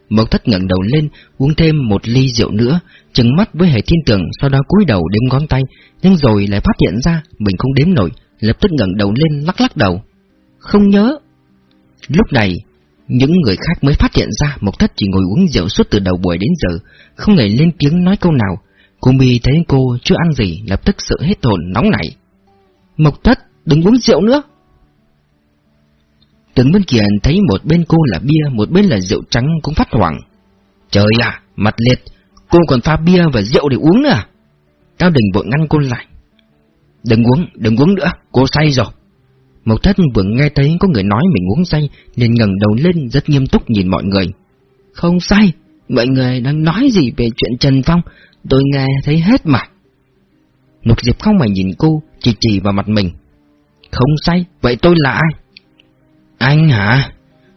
Mộc Thất ngẩng đầu lên, uống thêm một ly rượu nữa, trừng mắt với Hề thiên tưởng, sau đó cúi đầu đếm ngón tay, nhưng rồi lại phát hiện ra mình không đếm nổi, lập tức ngẩng đầu lên lắc lắc đầu. Không nhớ. Lúc này, những người khác mới phát hiện ra Mộc Thất chỉ ngồi uống rượu suốt từ đầu buổi đến giờ, không hề lên tiếng nói câu nào. Cô Mi thấy cô chưa ăn gì, lập tức sợ hết hồn nóng nảy. Mộc Thất, đừng uống rượu nữa. Tướng bên kia thấy một bên cô là bia, một bên là rượu trắng cũng phát hoảng. Trời à, mặt liệt, cô còn pha bia và rượu để uống nữa à? Cao Đình vội ngăn cô lại. Đừng uống, đừng uống nữa, cô say rồi. Mộc thất vừa nghe thấy có người nói mình uống say nên ngẩng đầu lên rất nghiêm túc nhìn mọi người. Không say, mọi người đang nói gì về chuyện Trần Phong, tôi nghe thấy hết mà. Lục Diệp không mà nhìn cô, chỉ chỉ vào mặt mình. Không say, vậy tôi là ai? Anh hả?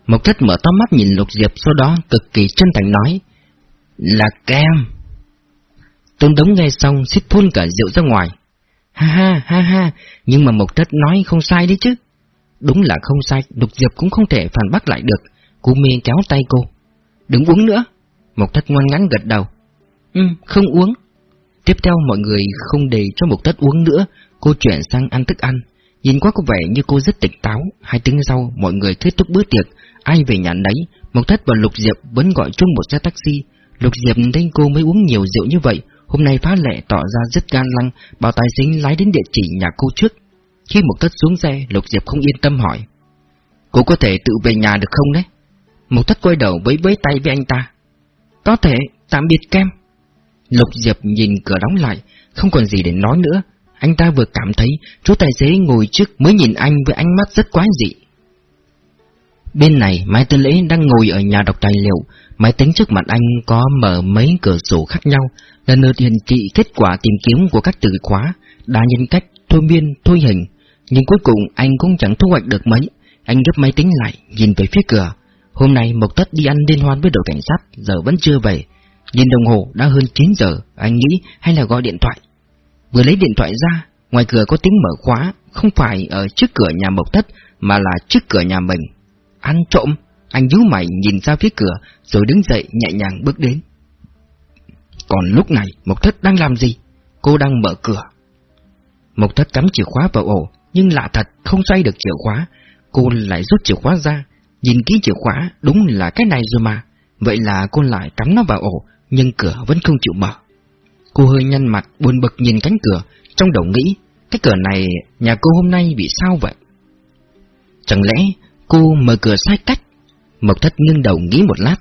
Mộc thất mở to mắt nhìn Lục Diệp sau đó cực kỳ chân thành nói. Là Cam. Tôn Đống nghe xong xích phun cả rượu ra ngoài. Ha ha ha ha, nhưng mà Mộc Thất nói không sai đấy chứ. Đúng là không sai, Lục Diệp cũng không thể phản bác lại được. Cô mê kéo tay cô. Đừng uống nữa. Mộc Thất ngoan ngắn gật đầu. Ừ, không uống. Tiếp theo mọi người không để cho Mộc Thất uống nữa, cô chuyển sang ăn thức ăn. Nhìn qua có vẻ như cô rất tỉnh táo, hai tiếng sau mọi người kết thúc bữa tiệc, ai về nhà nấy, Mộc Thất và Lục Diệp vẫn gọi chung một xe taxi. Lục Diệp thấy cô mới uống nhiều rượu như vậy, Hôm nay phá lệ tỏ ra rất gan lăng, bảo tài xế lái đến địa chỉ nhà cô trước. Khi một thất xuống xe, Lục Diệp không yên tâm hỏi. Cô có thể tự về nhà được không đấy? Một thất quay đầu với với tay với anh ta. Có thể, tạm biệt kem. Lục Diệp nhìn cửa đóng lại, không còn gì để nói nữa. Anh ta vừa cảm thấy chú tài xế ngồi trước mới nhìn anh với ánh mắt rất quái dị. Bên này, Mai Tư Lễ đang ngồi ở nhà đọc tài liệu, máy tính trước mặt anh có mở mấy cửa sổ khác nhau, lần lượt hiển thị kết quả tìm kiếm của các từ khóa, đa nhân cách, thôi biên, thôi hình. Nhưng cuối cùng anh cũng chẳng thu hoạch được mấy, anh gấp máy tính lại, nhìn về phía cửa. Hôm nay Mộc Tất đi ăn liên hoan với đội cảnh sát, giờ vẫn chưa về. Nhìn đồng hồ đã hơn 9 giờ, anh nghĩ hay là gọi điện thoại. Vừa lấy điện thoại ra, ngoài cửa có tiếng mở khóa, không phải ở trước cửa nhà Mộc Tất, mà là trước cửa nhà mình. Ăn trộm, anh nhíu mày nhìn ra phía cửa, rồi đứng dậy nhẹ nhàng bước đến. Còn lúc này, Mộc Thất đang làm gì? Cô đang mở cửa. Mộc Thất cắm chìa khóa vào ổ, nhưng lạ thật, không xoay được chìa khóa. Cô lại rút chìa khóa ra, nhìn kỹ chìa khóa, đúng là cái này rồi mà. Vậy là cô lại cắm nó vào ổ, nhưng cửa vẫn không chịu mở. Cô hơi nhăn mặt, buồn bực nhìn cánh cửa, trong đầu nghĩ, cái cửa này nhà cô hôm nay bị sao vậy? Chẳng lẽ cô mở cửa sai cách? Mộc thất nghiêng đầu nghĩ một lát.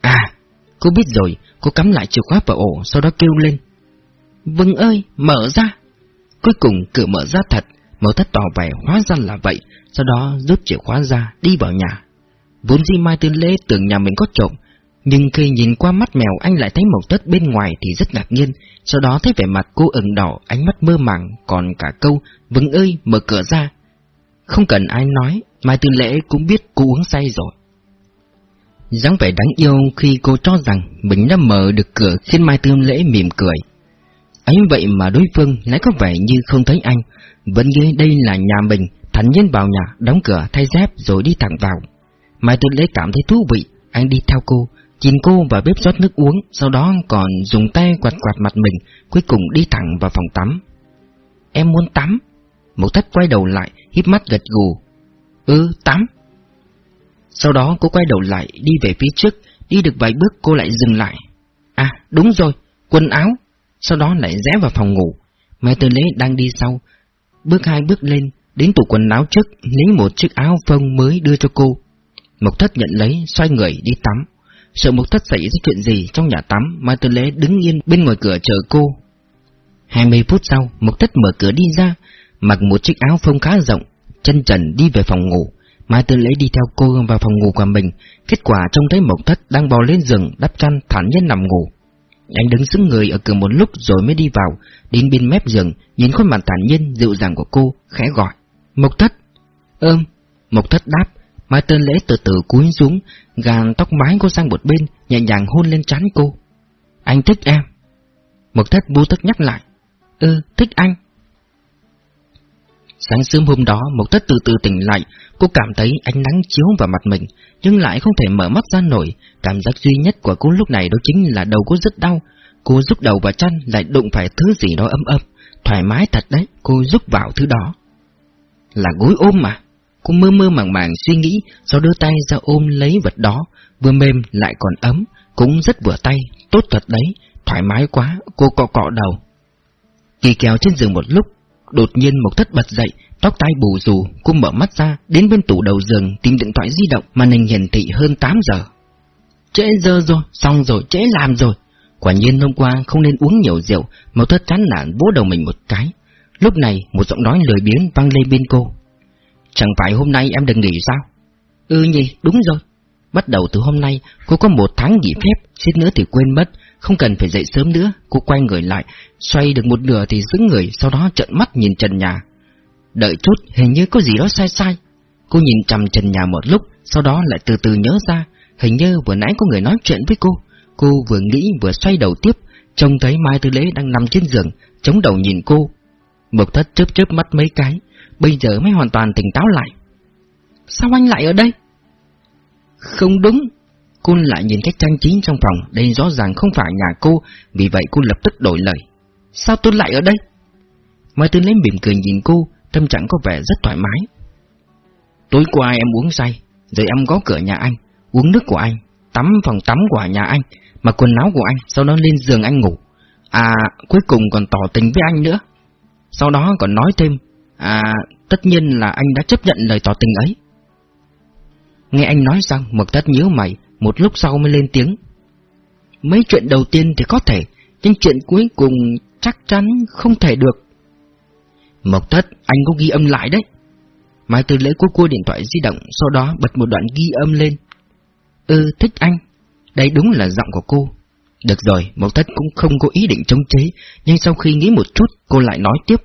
À, cô biết rồi, cô cắm lại chìa khóa vào ổ, sau đó kêu lên. Vâng ơi, mở ra. Cuối cùng cửa mở ra thật, Mộc thất tỏ vẻ hóa ra là vậy, sau đó rút chìa khóa ra, đi vào nhà. Vốn di Mai Tư Lễ tưởng nhà mình có trộm, nhưng khi nhìn qua mắt mèo anh lại thấy Mộc thất bên ngoài thì rất ngạc nhiên, sau đó thấy vẻ mặt cô ửng đỏ, ánh mắt mơ màng, còn cả câu, vâng ơi, mở cửa ra. Không cần ai nói, Mai Tư Lễ cũng biết cô uống say rồi dáng vẻ đáng yêu khi cô cho rằng mình đã mở được cửa khiến Mai Tương Lễ mỉm cười. ấy vậy mà đối phương lại có vẻ như không thấy anh, vẫn nghĩ đây là nhà mình, thản nhiên vào nhà, đóng cửa, thay dép rồi đi thẳng vào. Mai Tương Lễ cảm thấy thú vị, anh đi theo cô, nhìn cô vào bếp rót nước uống, sau đó còn dùng tay quạt quạt mặt mình, cuối cùng đi thẳng vào phòng tắm. Em muốn tắm. Một thất quay đầu lại, híp mắt gật gù. Ừ, tắm, sau đó cô quay đầu lại đi về phía trước, đi được vài bước cô lại dừng lại. À, đúng rồi, quần áo. Sau đó lại rẽ vào phòng ngủ. Mai Tư Lễ đang đi sau. Bước hai bước lên, đến tủ quần áo trước, lấy một chiếc áo phông mới đưa cho cô. Mộc Thất nhận lấy, xoay người đi tắm. Sợ Mộc Thất xảy ra chuyện gì trong nhà tắm, Mai Tư Lễ đứng yên bên ngoài cửa chờ cô. 20 phút sau, Mộc Thất mở cửa đi ra, mặc một chiếc áo phông khá rộng, chân trần đi về phòng ngủ. Mai Tư Lễ đi theo cô vào phòng ngủ của mình, kết quả trông thấy Mộc Thất đang bò lên giường đắp chăn thản nhiên nằm ngủ. Anh đứng sững người ở cửa một lúc rồi mới đi vào, đến bên mép giường, nhìn khuôn mặt thản nhiên dịu dàng của cô, khẽ gọi. Mộc Thất! "Ừm." Mộc Thất đáp, Mai Tư Lễ từ từ cúi xuống, gàn tóc mái cô sang một bên, nhẹ nhàng hôn lên trán cô. Anh thích em. Mộc Thất bu tức nhắc lại. Ừ, thích anh. Sáng sớm hôm đó, Mộc Thất từ từ tỉnh lại, cô cảm thấy ánh nắng chiếu vào mặt mình, nhưng lại không thể mở mắt ra nổi. Cảm giác duy nhất của cô lúc này đó chính là đầu cô rất đau. Cô rút đầu vào chăn lại đụng phải thứ gì đó ấm ấm. Thoải mái thật đấy, cô rút vào thứ đó. Là gối ôm mà. Cô mơ mơ màng màng suy nghĩ, sau đưa tay ra ôm lấy vật đó, vừa mềm lại còn ấm, cũng rất vừa tay, tốt thật đấy, thoải mái quá, cô cọ cọ đầu. Kỳ kéo trên giường một lúc, đột nhiên một thất bật dậy, tóc tai bù rù, cô mở mắt ra, đến bên tủ đầu giường tìm điện thoại di động, màn hình hiển thị hơn 8 giờ. Trễ giờ rồi, xong rồi, trễ làm rồi. Quả nhiên hôm qua không nên uống nhiều rượu, Mộc Thất chán nản vỗ đầu mình một cái. Lúc này, một giọng nói lười biếng vang lên bên cô. Chẳng phải hôm nay em đừng nghỉ sao? Ừ nhỉ, đúng rồi. Bắt đầu từ hôm nay, cô có một tháng nghỉ phép, suýt nữa thì quên mất, không cần phải dậy sớm nữa. Cô quay người lại, xoay được một nửa thì giữ người, sau đó trợn mắt nhìn trần nhà. Đợi chút, hình như có gì đó sai sai. Cô nhìn chằm trần nhà một lúc, sau đó lại từ từ nhớ ra, hình như vừa nãy có người nói chuyện với cô. Cô vừa nghĩ vừa xoay đầu tiếp, trông thấy Mai Tư Lễ đang nằm trên giường, chống đầu nhìn cô. Mộc thất chớp chớp mắt mấy cái, bây giờ mới hoàn toàn tỉnh táo lại. Sao anh lại ở đây? Không đúng. Cô lại nhìn cách trang trí trong phòng, đây rõ ràng không phải nhà cô, vì vậy cô lập tức đổi lời. Sao tôi lại ở đây? Mai Tư lấy mỉm cười nhìn cô, tâm trạng có vẻ rất thoải mái. Tối qua em uống say, rồi em gõ cửa nhà anh, uống nước của anh, tắm phòng tắm của nhà anh, mặc quần áo của anh, sau đó lên giường anh ngủ. À, cuối cùng còn tỏ tình với anh nữa. Sau đó còn nói thêm, à, tất nhiên là anh đã chấp nhận lời tỏ tình ấy. Nghe anh nói xong, Mộc Thất nhíu mày, một lúc sau mới lên tiếng. Mấy chuyện đầu tiên thì có thể, nhưng chuyện cuối cùng chắc chắn không thể được. Mộc Thất, anh có ghi âm lại đấy. Mai Tư Lễ cua cua điện thoại di động, sau đó bật một đoạn ghi âm lên. Ừ, thích anh. Đây đúng là giọng của cô. Được rồi, Mộc Thất cũng không có ý định chống chế, nhưng sau khi nghĩ một chút, cô lại nói tiếp.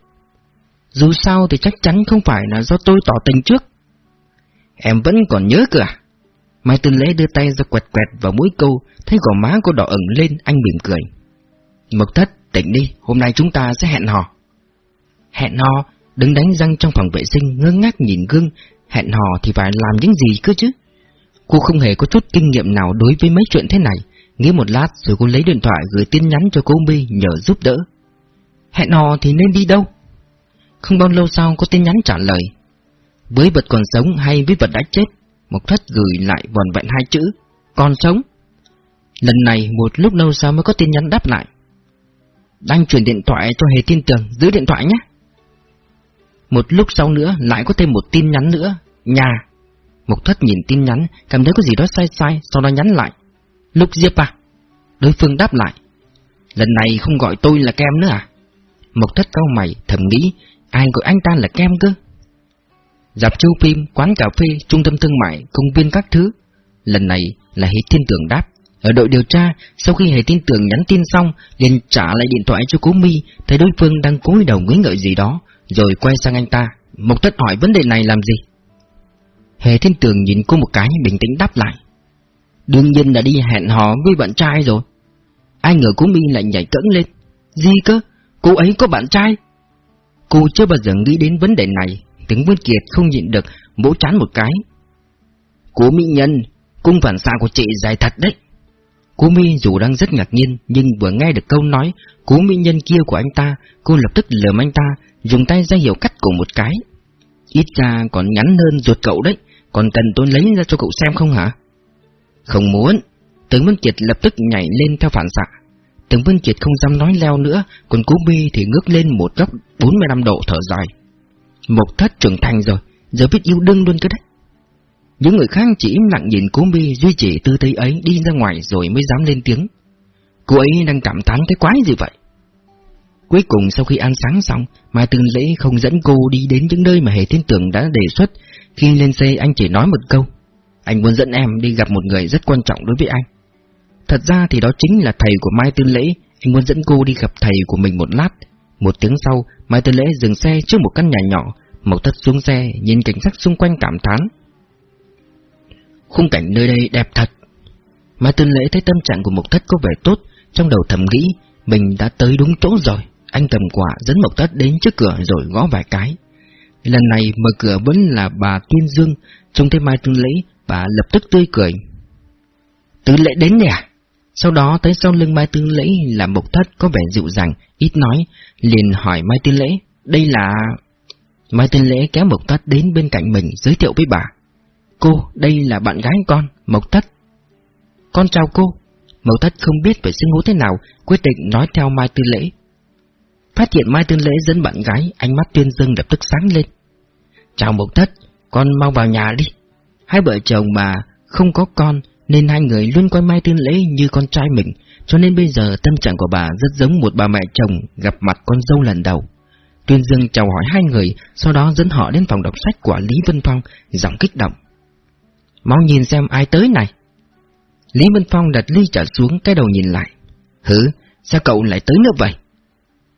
Dù sao thì chắc chắn không phải là do tôi tỏ tình trước. Em vẫn còn nhớ cơ à? Mai Tư Lễ đưa tay ra quẹt quẹt vào mũi câu, thấy gò má cô đỏ ửng lên, anh mỉm cười. Mộc thất, tỉnh đi, hôm nay chúng ta sẽ hẹn hò. Hẹn hò, đứng đánh răng trong phòng vệ sinh, ngơ ngác nhìn gương, hẹn hò thì phải làm những gì cơ chứ? Cô không hề có chút kinh nghiệm nào đối với mấy chuyện thế này, nghĩ một lát rồi cô lấy điện thoại gửi tin nhắn cho cô My nhờ giúp đỡ. Hẹn hò thì nên đi đâu? Không bao lâu sau có tin nhắn trả lời. Với vật còn sống hay với vật đã chết, Mộc Thất gửi lại vòn vẹn hai chữ, còn sống. Lần này một lúc lâu sau mới có tin nhắn đáp lại. Đang chuyển điện thoại cho Hề tin tưởng, giữ điện thoại nhé. Một lúc sau nữa lại có thêm một tin nhắn nữa, nhà. Mộc Thất nhìn tin nhắn, cảm thấy có gì đó sai sai, sau đó nhắn lại. Lúc Diệp à? Đối phương đáp lại. Lần này không gọi tôi là kem nữa à? Mộc Thất cau mày, thầm nghĩ, ai gọi anh ta là kem cơ? Dạp chiếu phim, quán cà phê, trung tâm thương mại, công viên các thứ. Lần này là Hề Thiên Tường đáp. Ở đội điều tra, sau khi Hề Thiên Tường nhắn tin xong, liền trả lại điện thoại cho Cố Mi, thấy đối phương đang cúi đầu nghĩ ngợi gì đó, rồi quay sang anh ta. Mộc Thất hỏi vấn đề này làm gì? Hề Thiên Tường nhìn cô một cái bình tĩnh đáp lại. Đương nhiên là đi hẹn hò với bạn trai rồi. Ai ngờ Cố Mi lại nhảy cẫng lên. Gì cơ? Cô ấy có bạn trai? Cô chưa bao giờ nghĩ đến vấn đề này, Tướng Vân Kiệt không nhịn được, vỗ chán một cái. Cố mỹ nhân, cung phản xạ của chị dài thật đấy. Cố mi dù đang rất ngạc nhiên, nhưng vừa nghe được câu nói cố mỹ nhân kia của anh ta, cô lập tức lườm anh ta, dùng tay ra hiệu cắt cổ một cái. Ít ra còn ngắn hơn ruột cậu đấy, Còn cần tôi lấy ra cho cậu xem không hả? Không muốn. Tướng Vân Kiệt lập tức nhảy lên theo phản xạ. Tướng Vân Kiệt không dám nói leo nữa, còn Cố mi thì ngước lên một góc 45 độ thở dài. Mộc thất trưởng thành rồi, giờ biết yêu đương luôn cơ đấy. Những người khác chỉ im lặng nhìn Cố mi duy trì tư thế ấy đi ra ngoài rồi mới dám lên tiếng. Cô ấy đang cảm thán cái quái gì vậy? Cuối cùng sau khi ăn sáng xong, Mai Tương Lễ không dẫn cô đi đến những nơi mà Hề Thiên Tưởng đã đề xuất. Khi lên xe anh chỉ nói một câu. Anh muốn dẫn em đi gặp một người rất quan trọng đối với anh. Thật ra thì đó chính là thầy của Mai Tương Lễ, anh muốn dẫn cô đi gặp thầy của mình một lát. Một tiếng sau, Mai tư Lễ dừng xe trước một căn nhà nhỏ, Mộc Thất xuống xe, nhìn cảnh sắc xung quanh cảm thán. Khung cảnh nơi đây đẹp thật. Mai tư Lễ thấy tâm trạng của Mộc Thất có vẻ tốt, trong đầu thầm nghĩ, mình đã tới đúng chỗ rồi. Anh cầm quả dẫn Mộc Thất đến trước cửa rồi gõ vài cái. Lần này mở cửa vẫn là bà Tuyên Dương, trông thấy Mai tư Lễ, bà lập tức tươi cười. Tư lễ đến nè. Sau đó tới sau lưng Mai tư Lễ là Mộc Thất có vẻ dịu dàng, ít nói, liền hỏi Mai tư Lễ, đây là... Mai tư Lễ kéo Mộc Thất đến bên cạnh mình giới thiệu với bà. Cô, đây là bạn gái con, Mộc Thất. Con chào cô. Mộc Thất không biết phải xưng hô thế nào, quyết định nói theo Mai Tư Lễ. Phát hiện Mai tư Lễ dẫn bạn gái, ánh mắt Tuyên Dương lập tức sáng lên. Chào Mộc Thất, con mau vào nhà đi. Hai vợ chồng mà không có con, nên hai người luôn coi Mai Tương Lễ như con trai mình, cho nên bây giờ tâm trạng của bà rất giống một bà mẹ chồng gặp mặt con dâu lần đầu. Tuyên Dương chào hỏi hai người, sau đó dẫn họ đến phòng đọc sách của Lý Vân Phong, giọng kích động. Mau nhìn xem ai tới này. Lý Vân Phong đặt ly trả xuống cái đầu nhìn lại. Hử, sao cậu lại tới nữa vậy?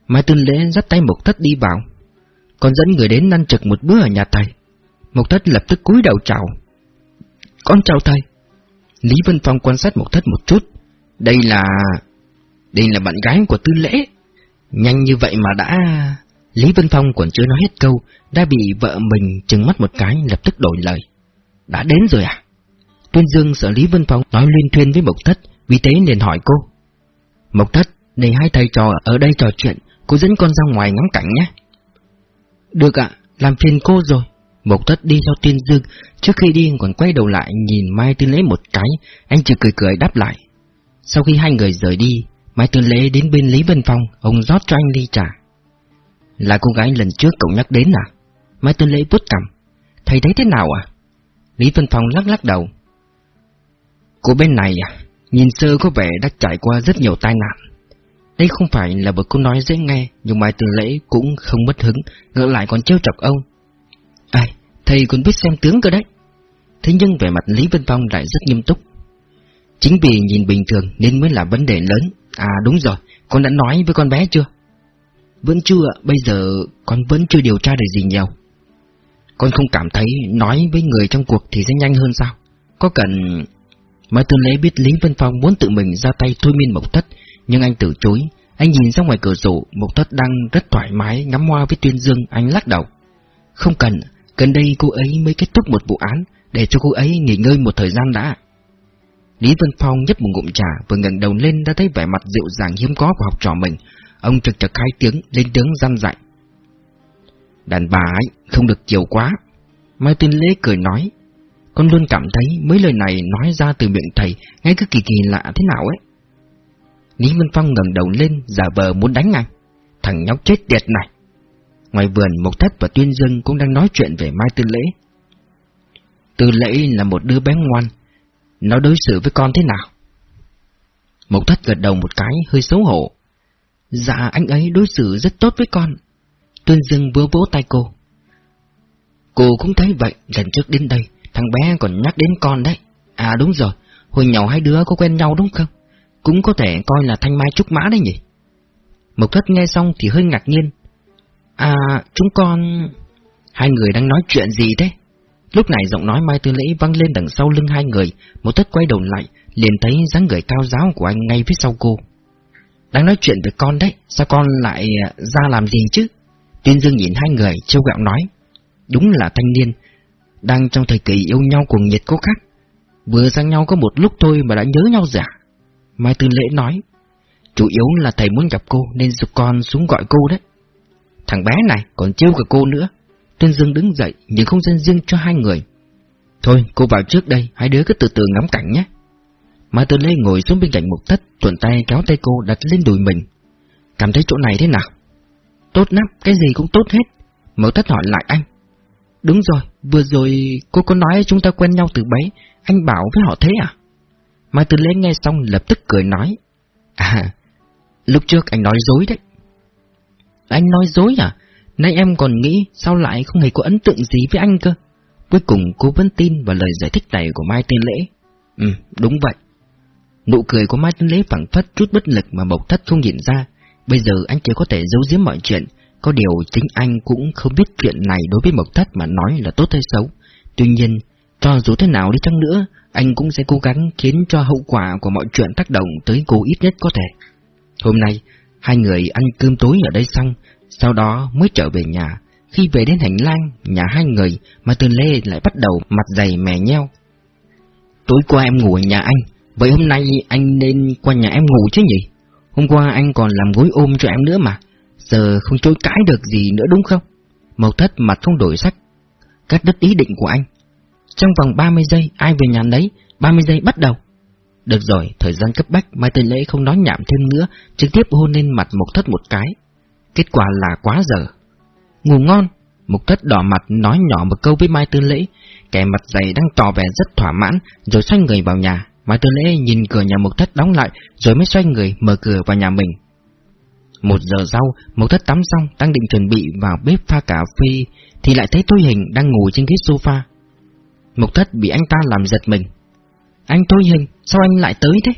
Mai Tương Lễ dắt tay Mộc Thất đi vào. Con dẫn người đến năn trực một bữa ở nhà thầy. Mộc Thất lập tức cúi đầu chào. Con chào thầy. Lý Vân Phong quan sát Mộc Thất một chút. Đây là... Đây là bạn gái của Tư Lễ. Nhanh như vậy mà đã... Lý Vân Phong còn chưa nói hết câu, đã bị vợ mình trừng mắt một cái lập tức đổi lời. Đã đến rồi à? Tuyên Dương sợ Lý Vân Phong nói liên thuyên với Mộc Thất, vì thế liền hỏi cô. Mộc Thất, để hai thầy trò ở đây trò chuyện, cô dẫn con ra ngoài ngắm cảnh nhé. Được ạ, làm phiền cô rồi. Mộc Thất đi theo tiên Dương, trước khi đi còn quay đầu lại nhìn Mai Tư Lễ một cái, anh chỉ cười cười đáp lại. Sau khi hai người rời đi, Mai Tư Lễ đến bên Lý Vân Phong, ông rót cho anh ly trà. Là cô gái lần trước cậu nhắc đến à? Mai Tư Lễ bút cầm. Thầy thấy thế nào à? Lý Vân Phong lắc lắc đầu. Cô bên này à, nhìn sơ có vẻ đã trải qua rất nhiều tai nạn. Đây không phải là một câu nói dễ nghe, nhưng Mai Tư Lễ cũng không mất hứng, ngược lại còn trêu chọc ông. Ai, thầy còn biết xem tướng cơ đấy. Thế nhưng vẻ mặt Lý Vân Phong lại rất nghiêm túc. Chính vì nhìn bình thường nên mới là vấn đề lớn. À đúng rồi, con đã nói với con bé chưa? Vẫn chưa, bây giờ con vẫn chưa điều tra được gì nhiều. Con không cảm thấy nói với người trong cuộc thì sẽ nhanh hơn sao? Có cần... Mai Tuân Lễ biết Lý Vân Phong muốn tự mình ra tay thôi miên Mộc Thất, nhưng anh từ chối. Anh nhìn ra ngoài cửa sổ, Mộc Thất đang rất thoải mái ngắm hoa với Tuyên Dương, anh lắc đầu. Không cần, gần đây cô ấy mới kết thúc một vụ án, để cho cô ấy nghỉ ngơi một thời gian đã. Lý Vân Phong nhấp một ngụm trà, vừa ngẩng đầu lên đã thấy vẻ mặt dịu dàng hiếm có của học trò mình. Ông trực trực hai tiếng, lên tiếng răn dạy. Đàn bà ấy, không được chiều quá. Mai tinh Lễ cười nói. Con luôn cảm thấy mấy lời này nói ra từ miệng thầy, ngay cứ kỳ kỳ lạ thế nào ấy. Lý Vân Phong ngẩng đầu lên, giả vờ muốn đánh anh. Thằng nhóc chết tiệt này. Ngoài vườn, Mộc Thất và Tuyên Dương cũng đang nói chuyện về Mai Tư Lễ. Tư Lễ là một đứa bé ngoan. Nó đối xử với con thế nào? Mộc Thất gật đầu một cái, hơi xấu hổ. Dạ, anh ấy đối xử rất tốt với con. Tuyên Dương vỗ vỗ tay cô. Cô cũng thấy vậy, lần trước đến đây, thằng bé còn nhắc đến con đấy. À đúng rồi, hồi nhỏ hai đứa có quen nhau đúng không? Cũng có thể coi là thanh mai trúc mã đấy nhỉ? Mộc Thất nghe xong thì hơi ngạc nhiên. À, chúng con... Hai người đang nói chuyện gì thế? Lúc này giọng nói Mai Tư Lễ vang lên đằng sau lưng hai người, một tất quay đầu lại, liền thấy dáng người cao giáo của anh ngay phía sau cô. Đang nói chuyện với con đấy, sao con lại à, ra làm gì chứ? Tuyên Dương nhìn hai người, trêu gạo nói. Đúng là thanh niên, đang trong thời kỳ yêu nhau cuồng nhiệt cố khắc. Vừa sang nhau có một lúc thôi mà đã nhớ nhau giả. À? Mai Tư Lễ nói, chủ yếu là thầy muốn gặp cô nên dục con xuống gọi cô đấy. Thằng bé này còn trêu cả cô nữa. Tuyên Dương đứng dậy, nhưng không gian riêng cho hai người. Thôi, cô vào trước đây, hai đứa cứ từ từ ngắm cảnh nhé. Mai Tư Lê ngồi xuống bên cạnh Mục Thất, thuận tay kéo tay cô đặt lên đùi mình. Cảm thấy chỗ này thế nào? Tốt lắm, cái gì cũng tốt hết. Mục Thất hỏi lại anh. Đúng rồi, vừa rồi cô có nói chúng ta quen nhau từ bấy, anh bảo với họ thế à? Mai Tư Lê nghe xong lập tức cười nói. À, lúc trước anh nói dối đấy. Anh nói dối à? Nay em còn nghĩ sao lại không hề có ấn tượng gì với anh cơ. Cuối cùng cô vẫn tin vào lời giải thích này của Mai Tiên Lễ. Ừ, đúng vậy. Nụ cười của Mai Tiên Lễ phẳng phất chút bất lực mà Mộc Thất không nhìn ra. Bây giờ anh chỉ có thể giấu giếm mọi chuyện. Có điều chính anh cũng không biết chuyện này đối với Mộc Thất mà nói là tốt hay xấu. Tuy nhiên, cho dù thế nào đi chăng nữa, anh cũng sẽ cố gắng khiến cho hậu quả của mọi chuyện tác động tới cô ít nhất có thể. Hôm nay, hai người ăn cơm tối ở đây xong, sau đó mới trở về nhà. Khi về đến hành lang, nhà hai người, mà Tường Lê lại bắt đầu mặt dày mè nheo. Tối qua em ngủ ở nhà anh, vậy hôm nay anh nên qua nhà em ngủ chứ nhỉ? Hôm qua anh còn làm gối ôm cho em nữa mà, giờ không chối cãi được gì nữa đúng không? Màu thất mặt không đổi sắc, cắt đứt ý định của anh. Trong vòng 30 giây, ai về nhà đấy, 30 giây bắt đầu. Được rồi, thời gian cấp bách, Mai Tây Lễ không nói nhảm thêm nữa, trực tiếp hôn lên mặt Mộc Thất một cái. Kết quả là quá giờ. Ngủ ngon, Mộc Thất đỏ mặt nói nhỏ một câu với Mai Tư Lễ, kẻ mặt dày đang tỏ vẻ rất thỏa mãn, rồi xoay người vào nhà. Mai Tư Lễ nhìn cửa nhà Mộc Thất đóng lại, rồi mới xoay người mở cửa vào nhà mình. Một giờ sau, Mộc Thất tắm xong, đang định chuẩn bị vào bếp pha cà phê, thì lại thấy tôi Hình đang ngủ trên ghế sofa. Mộc Thất bị anh ta làm giật mình. Anh Thôi Hình, sao anh lại tới thế?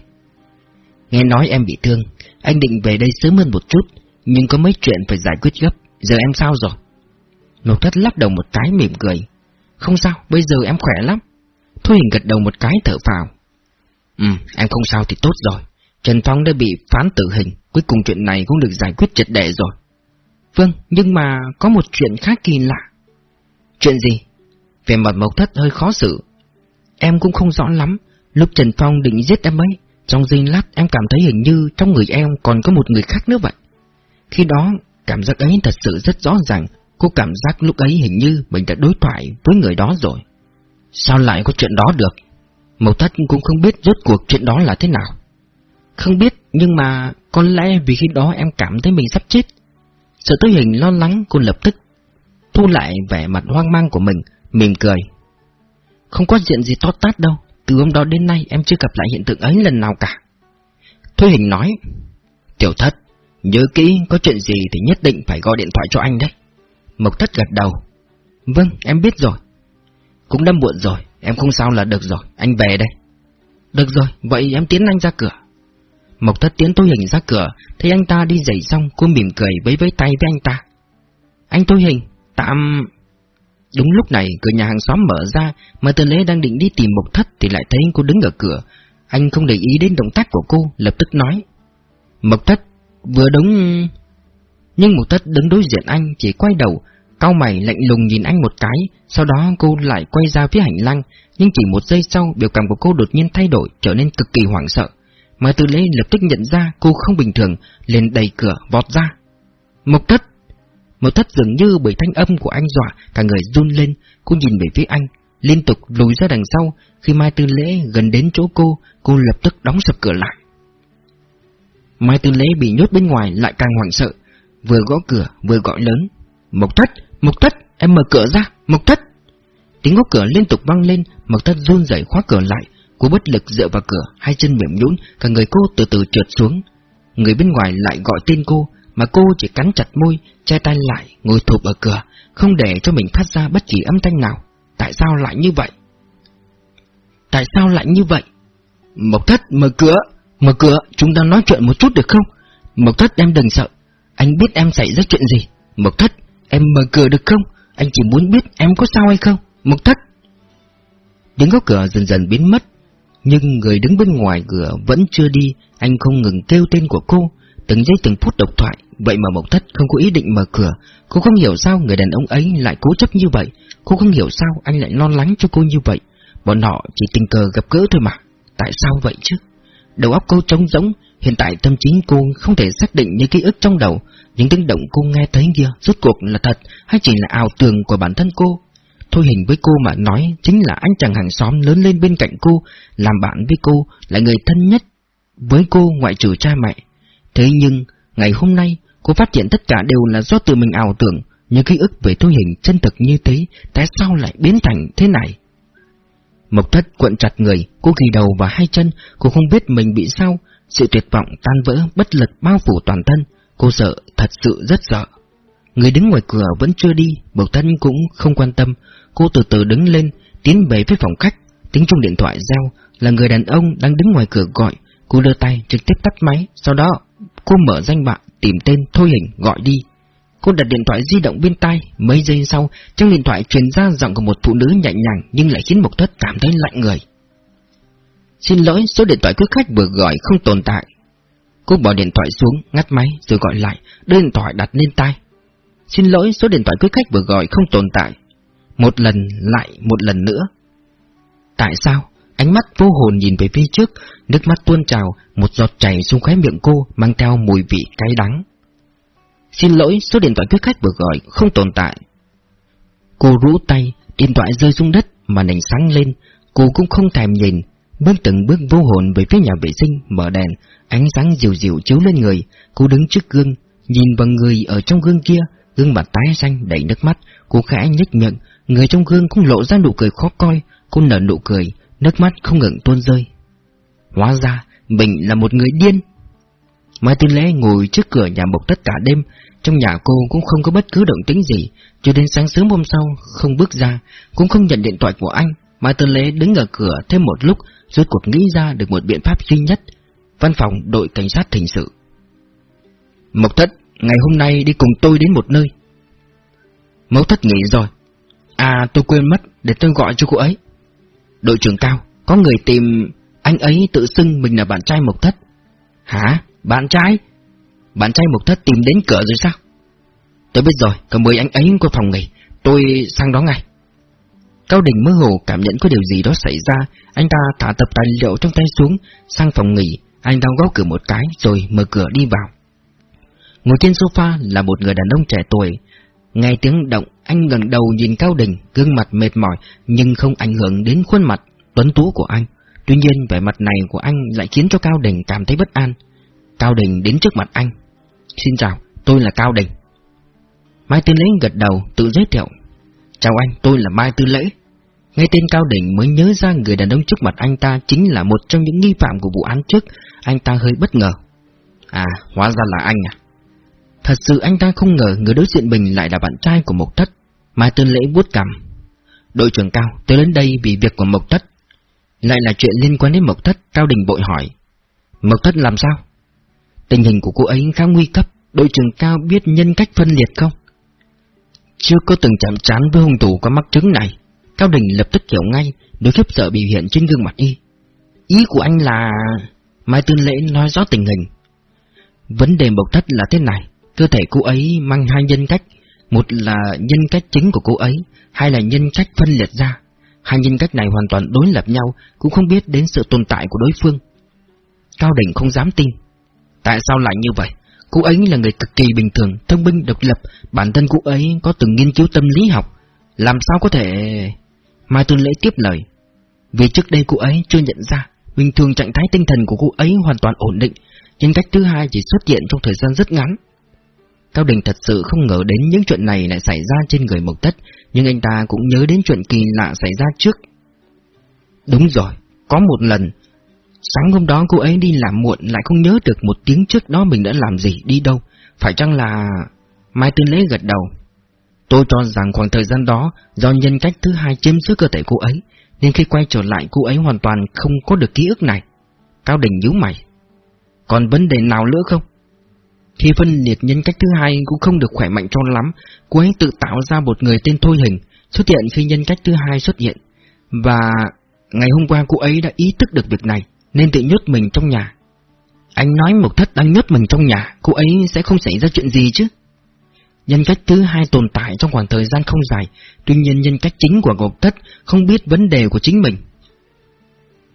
Nghe nói em bị thương, anh định về đây sớm hơn một chút, nhưng có mấy chuyện phải giải quyết gấp, giờ em sao rồi? Mộc Thất lắc đầu một cái mỉm cười. Không sao, bây giờ em khỏe lắm. Thôi Hình gật đầu một cái thở phào. Ừ, em không sao thì tốt rồi. Trần Phong đã bị phán tử hình, cuối cùng chuyện này cũng được giải quyết triệt để rồi. Vâng, nhưng mà có một chuyện khá kỳ lạ. Chuyện gì? Về mặt Mộc Thất hơi khó xử. Em cũng không rõ lắm, lúc Trần Phong định giết em ấy, trong giây lát em cảm thấy hình như trong người em còn có một người khác nữa vậy. Khi đó, cảm giác ấy thật sự rất rõ ràng, cô cảm giác lúc ấy hình như mình đã đối thoại với người đó rồi. Sao lại có chuyện đó được? Mậu Thất cũng không biết rốt cuộc chuyện đó là thế nào. Không biết, nhưng mà có lẽ vì khi đó em cảm thấy mình sắp chết. Sợ tới hình lo lắng, cô lập tức thu lại vẻ mặt hoang mang của mình, mỉm cười. Không có chuyện gì to tát đâu, từ hôm đó đến nay em chưa gặp lại hiện tượng ấy lần nào cả. Thôi hình nói, tiểu thất, nhớ kỹ có chuyện gì thì nhất định phải gọi điện thoại cho anh đấy. Mộc thất gật đầu, vâng em biết rồi. Cũng đã muộn rồi, em không sao là được rồi, anh về đây. Được rồi, vậy em tiến anh ra cửa. Mộc thất tiến tôi hình ra cửa, thấy anh ta đi giày xong, cô mỉm cười với với tay với anh ta. Anh tôi hình, tạm... Đúng lúc này, cửa nhà hàng xóm mở ra, mà Tần Lễ đang định đi tìm Mộc Thất thì lại thấy cô đứng ở cửa. Anh không để ý đến động tác của cô, lập tức nói. Mộc Thất, vừa đúng... Nhưng Mộc Thất đứng đối diện anh, chỉ quay đầu, cao mày lạnh lùng nhìn anh một cái, sau đó cô lại quay ra phía hành lang, nhưng chỉ một giây sau, biểu cảm của cô đột nhiên thay đổi, trở nên cực kỳ hoảng sợ. Mà Từ Lễ lập tức nhận ra cô không bình thường, liền đẩy cửa vọt ra. Mộc Thất! Một thất dường như bởi thanh âm của anh dọa, cả người run lên, cô nhìn về phía anh, liên tục lùi ra đằng sau, khi Mai Tư Lễ gần đến chỗ cô, cô lập tức đóng sập cửa lại. Mai Tư Lễ bị nhốt bên ngoài lại càng hoảng sợ, vừa gõ cửa vừa gọi lớn. Mộc thất, mộc thất, em mở cửa ra, mộc thất. Tiếng gõ cửa liên tục vang lên, mộc thất run rẩy khóa cửa lại, cô bất lực dựa vào cửa, hai chân mềm nhũn, cả người cô từ từ trượt xuống. Người bên ngoài lại gọi tên cô, mà cô chỉ cắn chặt môi, che tay lại, ngồi thụp ở cửa, không để cho mình phát ra bất kỳ âm thanh nào. Tại sao lại như vậy? Tại sao lại như vậy? Mộc thất, mở cửa, mở cửa, chúng ta nói chuyện một chút được không? Mộc thất em đừng sợ, anh biết em xảy ra chuyện gì. Mộc thất, em mở cửa được không? Anh chỉ muốn biết em có sao hay không? Mộc thất. Tiếng góc cửa dần dần biến mất, nhưng người đứng bên ngoài cửa vẫn chưa đi, anh không ngừng kêu tên của cô, từng giây từng phút độc thoại, vậy mà Mộc Thất không có ý định mở cửa. Cô không hiểu sao người đàn ông ấy lại cố chấp như vậy, cô không hiểu sao anh lại lo lắng cho cô như vậy. Bọn họ chỉ tình cờ gặp gỡ thôi mà, tại sao vậy chứ? Đầu óc cô trống rỗng, hiện tại tâm trí cô không thể xác định những ký ức trong đầu, những tiếng động cô nghe thấy kia rốt cuộc là thật hay chỉ là ảo tưởng của bản thân cô. Thôi Hình với cô mà nói chính là anh chàng hàng xóm lớn lên bên cạnh cô, làm bạn với cô, là người thân nhất với cô ngoại trừ cha mẹ. Thế nhưng, ngày hôm nay, cô phát hiện tất cả đều là do tự mình ảo tưởng, những ký ức về Thôi Hình chân thực như thế, tại sao lại biến thành thế này? Mộc thất cuộn chặt người, cô ghi đầu và hai chân, cô không biết mình bị sao, sự tuyệt vọng tan vỡ, bất lực bao phủ toàn thân, cô sợ, thật sự rất sợ. Người đứng ngoài cửa vẫn chưa đi, Mộc thất cũng không quan tâm, cô từ từ đứng lên, tiến về phía phòng khách, tính chung điện thoại reo, là người đàn ông đang đứng ngoài cửa gọi, cô đưa tay trực tiếp tắt máy, sau đó cô mở danh bạ, tìm tên Thôi Hình gọi đi. Cô đặt điện thoại di động bên tai, mấy giây sau, trong điện thoại truyền ra giọng của một phụ nữ nhẹ nhàng nhưng lại khiến Mộc Thất cảm thấy lạnh người. Xin lỗi, số điện thoại quý khách vừa gọi không tồn tại. Cô bỏ điện thoại xuống, ngắt máy rồi gọi lại, đưa điện thoại đặt lên tai. Xin lỗi, số điện thoại quý khách vừa gọi không tồn tại. Một lần lại một lần nữa. Tại sao? Ánh mắt vô hồn nhìn về phía trước, nước mắt tuôn trào, một giọt chảy xuống khóe miệng cô mang theo mùi vị cay đắng. Xin lỗi, số điện thoại quý khách vừa gọi không tồn tại. Cô rũ tay, điện thoại rơi xuống đất, màn ảnh sáng lên, cô cũng không thèm nhìn, bước từng bước vô hồn về phía nhà vệ sinh, mở đèn, ánh sáng dịu dịu chiếu lên người, cô đứng trước gương, nhìn vào người ở trong gương kia, gương mặt tái xanh đầy nước mắt, cô khẽ nhếch miệng, người trong gương cũng lộ ra nụ cười khó coi, cô nở nụ cười, nước mắt không ngừng tuôn rơi. Hóa ra, mình là một người điên. Mai Tư Lễ ngồi trước cửa nhà Mộc tất cả đêm, trong nhà cô cũng không có bất cứ động tĩnh gì, cho đến sáng sớm hôm sau, không bước ra, cũng không nhận điện thoại của anh. Mai Tư Lễ đứng ở cửa thêm một lúc, rốt cuộc nghĩ ra được một biện pháp duy nhất, văn phòng đội cảnh sát hình sự. Mộc Thất, ngày hôm nay đi cùng tôi đến một nơi. Mộc Thất nghĩ rồi. À, tôi quên mất, để tôi gọi cho cô ấy. Đội trưởng cao, có người tìm anh ấy tự xưng mình là bạn trai Mộc Thất. Hả? Bạn trai? Bạn trai Mộc Thất tìm đến cửa rồi sao? Tôi biết rồi, cầm mời anh ấy qua phòng nghỉ, tôi sang đó ngay. Cao Đình mơ hồ cảm nhận có điều gì đó xảy ra, anh ta thả tập tài liệu trong tay xuống, sang phòng nghỉ, anh ta gõ cửa một cái rồi mở cửa đi vào. Ngồi trên sofa là một người đàn ông trẻ tuổi, nghe tiếng động anh gần đầu nhìn Cao Đình, gương mặt mệt mỏi nhưng không ảnh hưởng đến khuôn mặt tuấn tú của anh. Tuy nhiên vẻ mặt này của anh lại khiến cho Cao Đình cảm thấy bất an. Cao Đình đến trước mặt anh. Xin chào, tôi là Cao Đình. Mai Tư Lễ gật đầu, tự giới thiệu. Chào anh, tôi là Mai Tư Lễ. Nghe tên Cao Đình mới nhớ ra người đàn ông trước mặt anh ta chính là một trong những nghi phạm của vụ án trước, anh ta hơi bất ngờ. À, hóa ra là anh à. Thật sự anh ta không ngờ người đối diện mình lại là bạn trai của Mộc Thất. Mai tân Lễ vuốt cằm. Đội trưởng Cao, tôi đến đây vì việc của Mộc Thất. Lại là chuyện liên quan đến Mộc Thất, Cao Đình bội hỏi. Mộc Thất làm sao? Tình hình của cô ấy khá nguy cấp, đội trưởng Cao biết nhân cách phân liệt không? Chưa có từng chạm trán với hung thủ có mắc chứng này. Cao Đình lập tức hiểu ngay, Đối khiếp sợ biểu hiện trên gương mặt y. Ý của anh là... Mai Tư Lễ nói rõ tình hình. Vấn đề Mộc Thất là thế này, cơ thể cô ấy mang hai nhân cách, một là nhân cách chính của cô ấy, hai là nhân cách phân liệt ra. Hai nhân cách này hoàn toàn đối lập nhau, cũng không biết đến sự tồn tại của đối phương. Cao Đình không dám tin. Tại sao lại như vậy? Cô ấy là người cực kỳ bình thường, thông minh, độc lập, bản thân cô ấy có từng nghiên cứu tâm lý học. Làm sao có thể... Mai Tuân Lễ tiếp lời. Vì trước đây cô ấy chưa nhận ra, bình thường trạng thái tinh thần của cô ấy hoàn toàn ổn định, nhân cách thứ hai chỉ xuất hiện trong thời gian rất ngắn. Cao Đình thật sự không ngờ đến những chuyện này lại xảy ra trên người Mộc Tất, nhưng anh ta cũng nhớ đến chuyện kỳ lạ xảy ra trước. Đúng rồi, có một lần, sáng hôm đó cô ấy đi làm muộn lại không nhớ được một tiếng trước đó mình đã làm gì, đi đâu. Phải chăng là... Mai Tư Lễ gật đầu. Tôi cho rằng khoảng thời gian đó, do nhân cách thứ hai chiếm giữ cơ thể cô ấy, nên khi quay trở lại cô ấy hoàn toàn không có được ký ức này. Cao Đình nhíu mày. Còn vấn đề nào nữa không? Khi phân liệt nhân cách thứ hai cũng không được khỏe mạnh cho lắm, cô ấy tự tạo ra một người tên Thôi Hình, xuất hiện khi nhân cách thứ hai xuất hiện. Và ngày hôm qua cô ấy đã ý thức được việc này, nên tự nhốt mình trong nhà. Anh nói một thất đang nhốt mình trong nhà, cô ấy sẽ không xảy ra chuyện gì chứ? Nhân cách thứ hai tồn tại trong khoảng thời gian không dài, tuy nhiên nhân cách chính của Ngọc Thất không biết vấn đề của chính mình.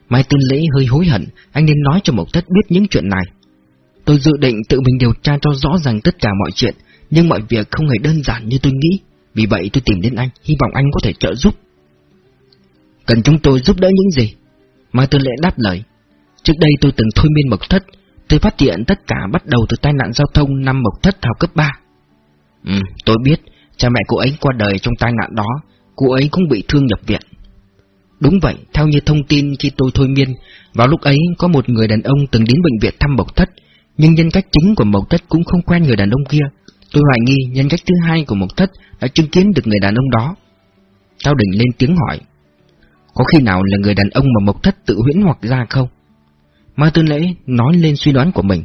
Mai Tư Lễ hơi hối hận, anh nên nói cho Mộc Thất biết những chuyện này. Tôi dự định tự mình điều tra cho rõ ràng tất cả mọi chuyện, nhưng mọi việc không hề đơn giản như tôi nghĩ. Vì vậy tôi tìm đến anh, hy vọng anh có thể trợ giúp. Cần chúng tôi giúp đỡ những gì? Mai Tư Lệ đáp lời. Trước đây tôi từng thôi miên Mộc Thất, tôi phát hiện tất cả bắt đầu từ tai nạn giao thông năm Mộc Thất học cấp 3. Ừ, tôi biết, cha mẹ cô ấy qua đời trong tai nạn đó, cô ấy cũng bị thương nhập viện. Đúng vậy, theo như thông tin khi tôi thôi miên, vào lúc ấy có một người đàn ông từng đến bệnh viện thăm Mộc Thất, nhưng nhân cách chính của Mộc Thất cũng không quen người đàn ông kia. Tôi hoài nghi nhân cách thứ hai của Mộc Thất đã chứng kiến được người đàn ông đó. Cao Đình lên tiếng hỏi, có khi nào là người đàn ông mà Mộc Thất tự huyễn hoặc ra không? Mai Tư Lễ nói lên suy đoán của mình.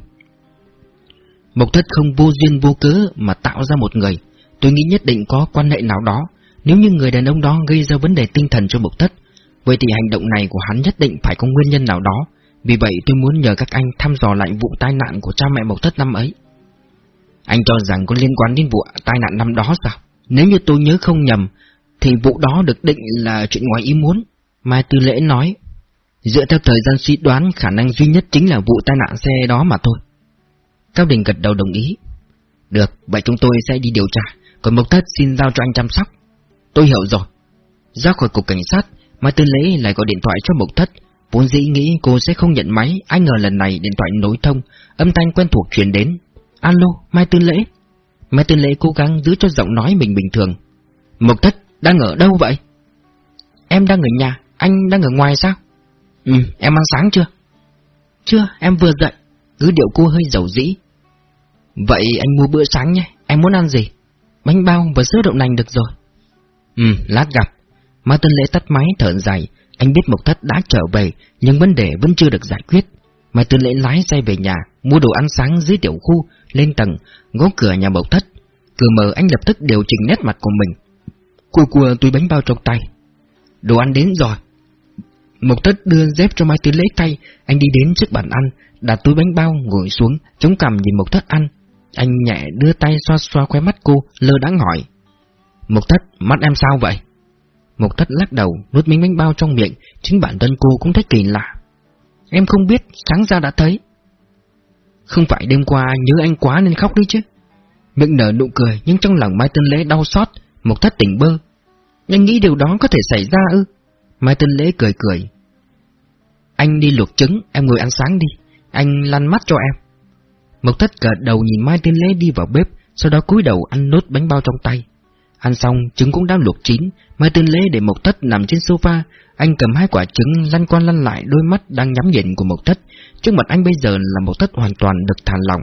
Mộc Thất không vô duyên vô cớ mà tạo ra một người, tôi nghĩ nhất định có quan hệ nào đó. Nếu như người đàn ông đó gây ra vấn đề tinh thần cho Mộc Thất, vậy thì hành động này của hắn nhất định phải có nguyên nhân nào đó. Vì vậy tôi muốn nhờ các anh thăm dò lại vụ tai nạn của cha mẹ Mộc Thất năm ấy. Anh cho rằng có liên quan đến vụ tai nạn năm đó sao? Nếu như tôi nhớ không nhầm, thì vụ đó được định là chuyện ngoài ý muốn. Mai Tư Lễ nói, dựa theo thời gian suy đoán khả năng duy nhất chính là vụ tai nạn xe đó mà thôi. Cao Đình gật đầu đồng ý. Được, vậy chúng tôi sẽ đi điều tra, còn Mộc Thất xin giao cho anh chăm sóc. Tôi hiểu rồi. Ra khỏi cục cảnh sát, Mai Tư Lễ lại gọi điện thoại cho Mộc Thất, vốn dĩ nghĩ cô sẽ không nhận máy, ai ngờ lần này điện thoại nối thông, âm thanh quen thuộc truyền đến. Alo, Mai Tư Lễ. Mai Tư Lễ cố gắng giữ cho giọng nói mình bình thường. Mộc Thất, đang ở đâu vậy? Em đang ở nhà, anh đang ở ngoài sao? Ừ, em ăn sáng chưa? Chưa, em vừa dậy. Cứ điệu cô hơi dầu dĩ. Vậy anh mua bữa sáng nhé, em muốn ăn gì? Bánh bao và sữa đậu nành được rồi. Ừ, lát gặp. Mai Tư Lễ tắt máy thở dài, anh biết Mộc Thất đã trở về, nhưng vấn đề vẫn chưa được giải quyết. Mai Tư Lễ lái xe về nhà, mua đồ ăn sáng dưới tiểu khu, lên tầng, gõ cửa nhà Mộc Thất. Cửa mở anh lập tức điều chỉnh nét mặt của mình. Cua cua túi bánh bao trong tay. Đồ ăn đến rồi. Mộc Thất đưa dép cho Mai Tư Lễ tay, anh đi đến trước bàn ăn, đặt túi bánh bao, ngồi xuống, chống cằm nhìn Mộc Thất ăn. Anh nhẹ đưa tay xoa xoa khóe mắt cô, lơ đãng hỏi. Mộc Thất, mắt em sao vậy? Mộc Thất lắc đầu, nuốt miếng bánh bao trong miệng, chính bản thân cô cũng thấy kỳ lạ. Em không biết, sáng ra đã thấy. Không phải đêm qua nhớ anh quá nên khóc đi chứ. Miệng nở nụ cười, nhưng trong lòng Mai Tân Lễ đau xót, Mộc Thất tỉnh bơ. Anh nghĩ điều đó có thể xảy ra ư? Mai Tân Lễ cười cười. Anh đi luộc trứng, em ngồi ăn sáng đi. Anh lăn mắt cho em. Mộc Thất gật đầu nhìn Mai Tân Lễ đi vào bếp, sau đó cúi đầu ăn nốt bánh bao trong tay. Ăn xong, trứng cũng đã luộc chín, Mai Tân Lễ để Mộc Thất nằm trên sofa, anh cầm hai quả trứng lăn qua lăn lại đôi mắt đang nhắm nhìn của Mộc Thất. Trước mặt anh bây giờ là Mộc Thất hoàn toàn được thả lòng.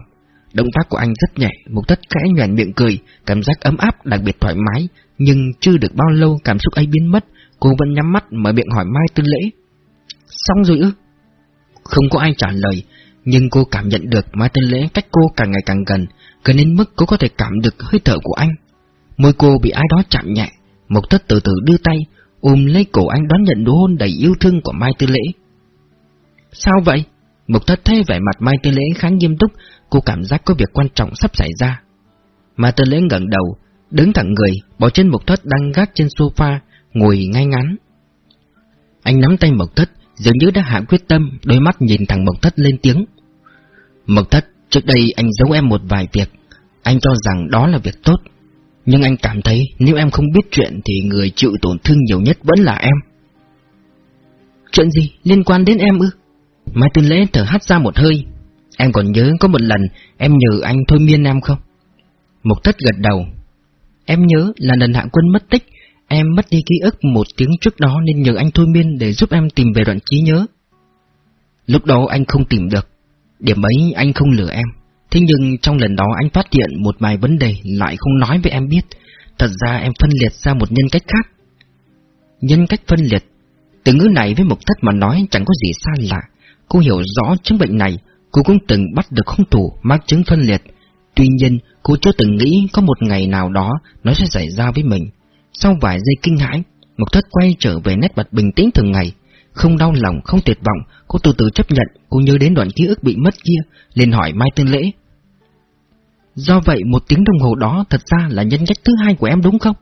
Động tác của anh rất nhẹ, Mộc Thất khẽ nhoẻn miệng cười, cảm giác ấm áp đặc biệt thoải mái, nhưng chưa được bao lâu cảm xúc ấy biến mất, cô vẫn nhắm mắt mở miệng hỏi Mai Tân Lễ. Xong rồi ư? Không có ai trả lời, nhưng cô cảm nhận được Mai Tân Lễ cách cô càng ngày càng gần, gần đến mức cô có thể cảm được hơi thở của anh. Môi cô bị ai đó chạm nhẹ, Mộc Thất từ từ đưa tay, ôm lấy cổ anh đón nhận nụ hôn đầy yêu thương của Mai Tư Lễ. Sao vậy? Mộc Thất thấy vẻ mặt Mai Tư Lễ khá nghiêm túc, cô cảm giác có việc quan trọng sắp xảy ra. Mai Tư Lễ ngẩng đầu, đứng thẳng người, bỏ chân Mộc Thất đang gác trên sofa, ngồi ngay ngắn. Anh nắm tay Mộc Thất, dường như đã hạ quyết tâm, đôi mắt nhìn thẳng Mộc Thất lên tiếng. Mộc Thất, trước đây anh giấu em một vài việc, anh cho rằng đó là việc tốt. Nhưng anh cảm thấy nếu em không biết chuyện thì người chịu tổn thương nhiều nhất vẫn là em. Chuyện gì liên quan đến em ư? Mai Tư Lễ thở hắt ra một hơi. Em còn nhớ có một lần em nhờ anh thôi miên em không? Mục thất gật đầu. Em nhớ là lần hạ quân mất tích, em mất đi ký ức một tiếng trước đó nên nhờ anh thôi miên để giúp em tìm về đoạn trí nhớ. Lúc đó anh không tìm được, điểm ấy anh không lừa em. Thế nhưng trong lần đó anh phát hiện một vài vấn đề lại không nói với em biết. Thật ra em phân liệt ra một nhân cách khác. Nhân cách phân liệt. Từ ngữ này với Mộc Thất mà nói chẳng có gì xa lạ. Cô hiểu rõ chứng bệnh này, cô cũng từng bắt được hung thủ mắc chứng phân liệt. Tuy nhiên, cô chưa từng nghĩ có một ngày nào đó nó sẽ xảy ra với mình. Sau vài giây kinh hãi, Mộc Thất quay trở về nét mặt bình tĩnh thường ngày. Không đau lòng, không tuyệt vọng, cô từ từ chấp nhận, cô nhớ đến đoạn ký ức bị mất kia, liền hỏi Mai Tân Lễ. Do vậy một tiếng đồng hồ đó thật ra là nhân cách thứ hai của em đúng không?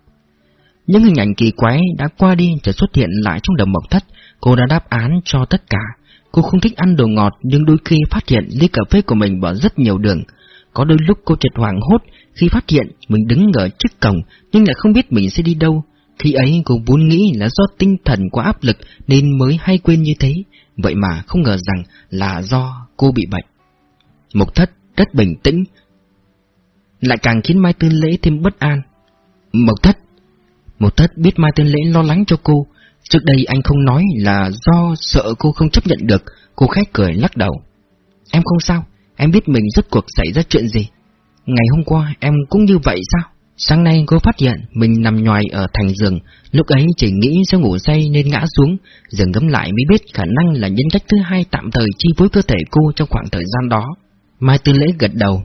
Những hình ảnh kỳ quái đã qua đi trở xuất hiện lại trong đầu mộng thất, cô đã đáp án cho tất cả. Cô không thích ăn đồ ngọt nhưng đôi khi phát hiện ly cà phê của mình bỏ rất nhiều đường. Có đôi lúc cô chợt hoảng hốt khi phát hiện mình đứng ở trước cổng nhưng lại không biết mình sẽ đi đâu. Khi ấy cô vốn nghĩ là do tinh thần quá áp lực nên mới hay quên như thế, vậy mà không ngờ rằng là do cô bị bệnh. Mộc thất rất bình tĩnh, lại càng khiến Mai Tư Lễ thêm bất an. Mộc thất Mộc thất biết Mai Tư Lễ lo lắng cho cô, trước đây anh không nói là do sợ cô không chấp nhận được, cô khét cười lắc đầu. Em không sao, em biết mình rốt cuộc xảy ra chuyện gì. Ngày hôm qua em cũng như vậy sao? Sáng nay cô phát hiện mình nằm nhòi ở thành giường, lúc ấy chỉ nghĩ sẽ ngủ say nên ngã xuống, dần ngấm lại mới biết khả năng là nhân cách thứ hai tạm thời chi phối cơ thể cô trong khoảng thời gian đó. Mai Tư Lễ gật đầu.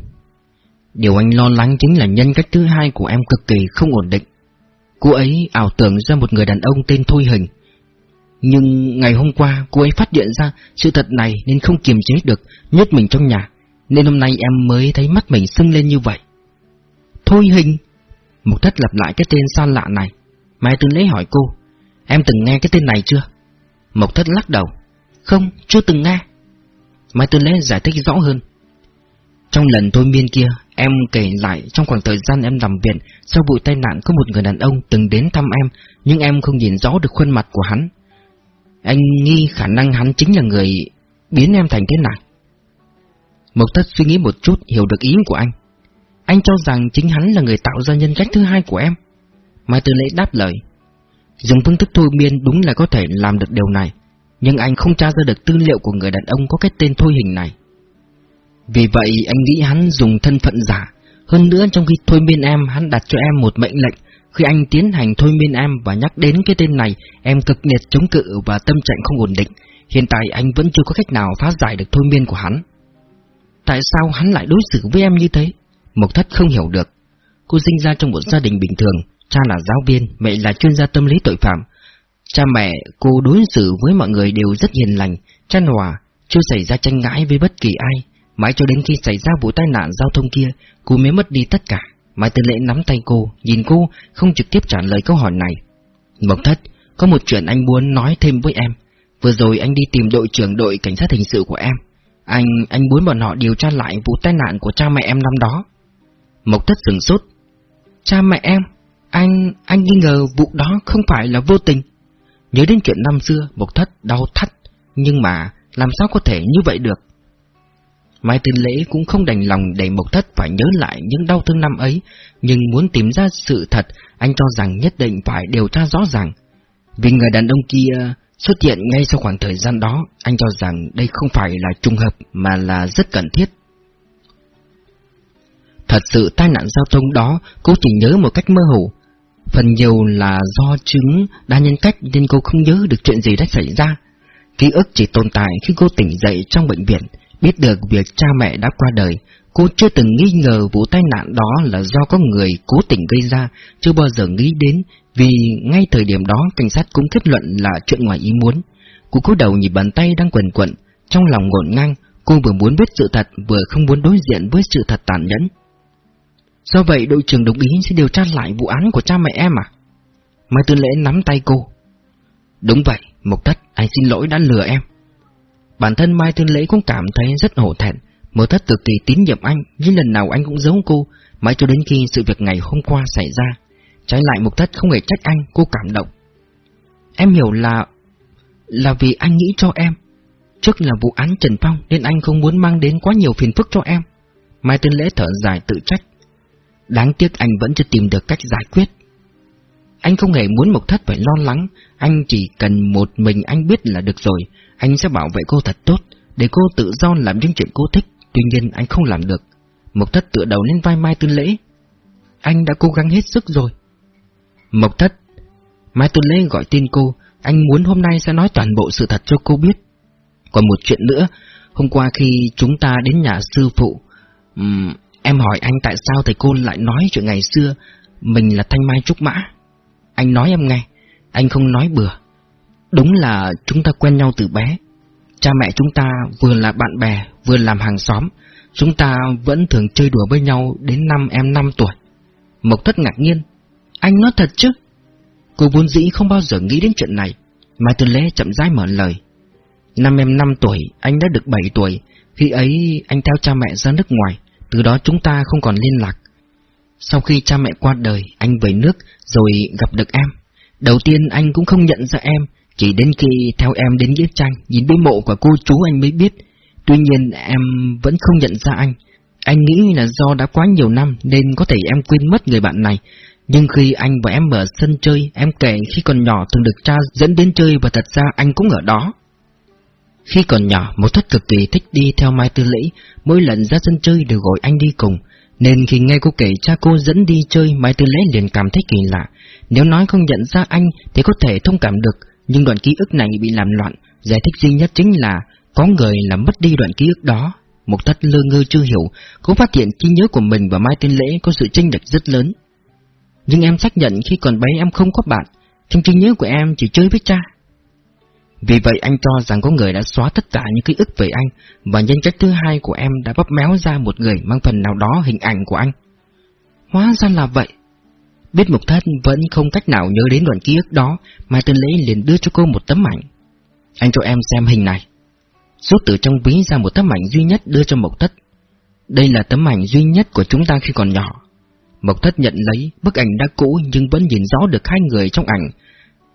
Điều anh lo lắng chính là nhân cách thứ hai của em cực kỳ không ổn định. Cô ấy ảo tưởng ra một người đàn ông tên Thôi Hình. Nhưng ngày hôm qua cô ấy phát hiện ra sự thật này nên không kiềm chế được, nhốt mình trong nhà, nên hôm nay em mới thấy mắt mình sưng lên như vậy. Thôi Hình Mục thất lặp lại cái tên xa lạ này. Mai Tư Lễ hỏi cô Em từng nghe cái tên này chưa? Mộc thất lắc đầu Không, chưa từng nghe. Mai Tư Lễ giải thích rõ hơn Trong lần thôi miên kia Em kể lại trong khoảng thời gian em nằm viện Sau vụ tai nạn có một người đàn ông từng đến thăm em Nhưng em không nhìn rõ được khuôn mặt của hắn. Anh nghi khả năng hắn chính là người biến em thành thế này Mộc thất suy nghĩ một chút hiểu được ý của anh anh cho rằng chính hắn là người tạo ra nhân cách thứ hai của em. Mai Tư Lễ đáp lời. Dùng phương thức thôi miên đúng là có thể làm được điều này, nhưng anh không tra ra được tư liệu của người đàn ông có cái tên thôi hình này. Vì vậy anh nghĩ hắn dùng thân phận giả, hơn nữa trong khi thôi miên em hắn đặt cho em một mệnh lệnh, khi anh tiến hành thôi miên em và nhắc đến cái tên này, em cực liệt chống cự và tâm trạng không ổn định. Hiện tại anh vẫn chưa có cách nào phá giải được thôi miên của hắn. Tại sao hắn lại đối xử với em như thế? Mộc thất không hiểu được. Cô sinh ra trong một gia đình bình thường, cha là giáo viên, mẹ là chuyên gia tâm lý tội phạm. Cha mẹ cô đối xử với mọi người đều rất hiền lành, chăn hòa, chưa xảy ra tranh cãi với bất kỳ ai. Mãi cho đến khi xảy ra vụ tai nạn giao thông kia, cô mới mất đi tất cả. Mai Tư Lệ nắm tay cô, nhìn cô, không trực tiếp trả lời câu hỏi này. Mộc thất, có một chuyện anh muốn nói thêm với em. Vừa rồi anh đi tìm đội trưởng đội cảnh sát hình sự của em. Anh, anh muốn bọn họ điều tra lại vụ tai nạn của cha mẹ em năm đó. Mộc thất sừng sốt. Cha mẹ em, anh, anh nghi ngờ vụ đó không phải là vô tình. Nhớ đến chuyện năm xưa, Mộc thất đau thắt, nhưng mà làm sao có thể như vậy được? Mai Tư Lễ cũng không đành lòng để Mộc Thất phải nhớ lại những đau thương năm ấy, nhưng muốn tìm ra sự thật, anh cho rằng nhất định phải điều tra rõ ràng. Vì người đàn ông kia xuất hiện ngay sau khoảng thời gian đó, anh cho rằng đây không phải là trùng hợp mà là rất cần thiết. Thật sự tai nạn giao thông đó cô chỉ nhớ một cách mơ hồ. Phần nhiều là do chứng đa nhân cách nên cô không nhớ được chuyện gì đã xảy ra. Ký ức chỉ tồn tại khi cô tỉnh dậy trong bệnh viện, biết được việc cha mẹ đã qua đời. Cô chưa từng nghi ngờ vụ tai nạn đó là do có người cố tình gây ra, chưa bao giờ nghĩ đến, vì ngay thời điểm đó cảnh sát cũng kết luận là chuyện ngoài ý muốn. Cô cúi đầu nhìn bàn tay đang quần quận, trong lòng ngổn ngang, cô vừa muốn biết sự thật vừa không muốn đối diện với sự thật tàn nhẫn. Do vậy đội trưởng đồng ý sẽ điều tra lại vụ án của cha mẹ em à? Mai Tư Lễ nắm tay cô. Đúng vậy, Mộc Thất, anh xin lỗi đã lừa em. Bản thân Mai Tư Lễ cũng cảm thấy rất hổ thẹn. Mộc Thất cực kỳ tín nhiệm anh, nhưng lần nào anh cũng giấu cô, mãi cho đến khi sự việc ngày hôm qua xảy ra. Trái lại Mộc Thất không hề trách anh, cô cảm động. Em hiểu là... là vì anh nghĩ cho em. Trước là vụ án Trần Phong nên anh không muốn mang đến quá nhiều phiền phức cho em. Mai Tư Lễ thở dài tự trách. Đáng tiếc anh vẫn chưa tìm được cách giải quyết. Anh không hề muốn Mộc Thất phải lo lắng, anh chỉ cần một mình anh biết là được rồi, anh sẽ bảo vệ cô thật tốt, để cô tự do làm những chuyện cô thích, tuy nhiên anh không làm được. Mộc Thất tựa đầu lên vai Mai Tư Lễ. Anh đã cố gắng hết sức rồi. Mộc Thất Mai Tư Lễ gọi tin cô, anh muốn hôm nay sẽ nói toàn bộ sự thật cho cô biết. Còn một chuyện nữa, hôm qua khi chúng ta đến nhà sư phụ, um, Em hỏi anh tại sao thầy cô lại nói chuyện ngày xưa, Mình là Thanh Mai Trúc Mã. Anh nói em nghe, Anh không nói bừa. Đúng là chúng ta quen nhau từ bé. Cha mẹ chúng ta vừa là bạn bè, Vừa làm hàng xóm. Chúng ta vẫn thường chơi đùa với nhau Đến năm em 5 tuổi. Mộc thất ngạc nhiên, Anh nói thật chứ? Cô vốn dĩ không bao giờ nghĩ đến chuyện này. Mai Tư Lễ chậm rãi mở lời. Năm em 5 tuổi, Anh đã được 7 tuổi. Khi ấy, anh theo cha mẹ ra nước ngoài từ đó chúng ta không còn liên lạc. Sau khi cha mẹ qua đời, anh về nước rồi gặp được em. Đầu tiên anh cũng không nhận ra em, chỉ đến khi theo em đến Nghĩa Trang, nhìn bế mộ của cô chú anh mới biết. Tuy nhiên em vẫn không nhận ra anh. Anh nghĩ là do đã quá nhiều năm nên có thể em quên mất người bạn này. Nhưng khi anh và em ở sân chơi, em kể khi còn nhỏ từng được cha dẫn đến chơi và thật ra anh cũng ở đó. Khi còn nhỏ, một thất cực kỳ thích đi theo Mai Tư Lễ, mỗi lần ra sân chơi đều gọi anh đi cùng. Nên khi nghe cô kể cha cô dẫn đi chơi, Mai Tư Lễ liền cảm thấy kỳ lạ. Nếu nói không nhận ra anh thì có thể thông cảm được, nhưng đoạn ký ức này bị làm loạn. Giải thích duy nhất chính là có người làm mất đi đoạn ký ức đó. Một thất lơ ngơ chưa hiểu, cũng phát hiện trí nhớ của mình và Mai Tư Lễ có sự chênh lệch rất lớn. Nhưng em xác nhận khi còn bé em không có bạn, trong trí nhớ của em chỉ chơi với cha. Vì vậy anh cho rằng có người đã xóa tất cả những ký ức về anh, và nhân cách thứ hai của em đã bóp méo ra một người mang phần nào đó hình ảnh của anh. Hóa ra là vậy. Biết Mục Thất vẫn không cách nào nhớ đến đoạn ký ức đó, Mai Tân Lễ liền đưa cho cô một tấm ảnh. Anh cho em xem hình này rút từ trong ví ra một tấm ảnh duy nhất đưa cho Mộc Thất. Đây là tấm ảnh duy nhất của chúng ta khi còn nhỏ. Mộc Thất nhận lấy, bức ảnh đã cũ nhưng vẫn nhìn rõ được hai người trong ảnh.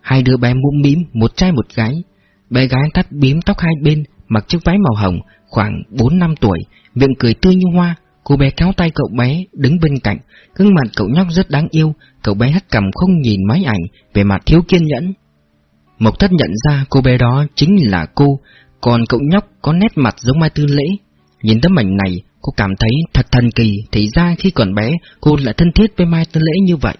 Hai đứa bé mũm mím, một trai một gái. Bé gái thắt bím tóc hai bên, mặc chiếc váy màu hồng, khoảng 4 năm tuổi, miệng cười tươi như hoa. Cô bé kéo tay cậu bé, đứng bên cạnh, gương mặt cậu nhóc rất đáng yêu, cậu bé hất cầm không nhìn máy ảnh, về mặt thiếu kiên nhẫn. Mộc Thất nhận ra cô bé đó chính là cô, còn cậu nhóc có nét mặt giống Mai Tư Lễ. Nhìn tấm ảnh này, cô cảm thấy thật thần kỳ, thì ra khi còn bé, cô lại thân thiết với Mai Tư Lễ như vậy.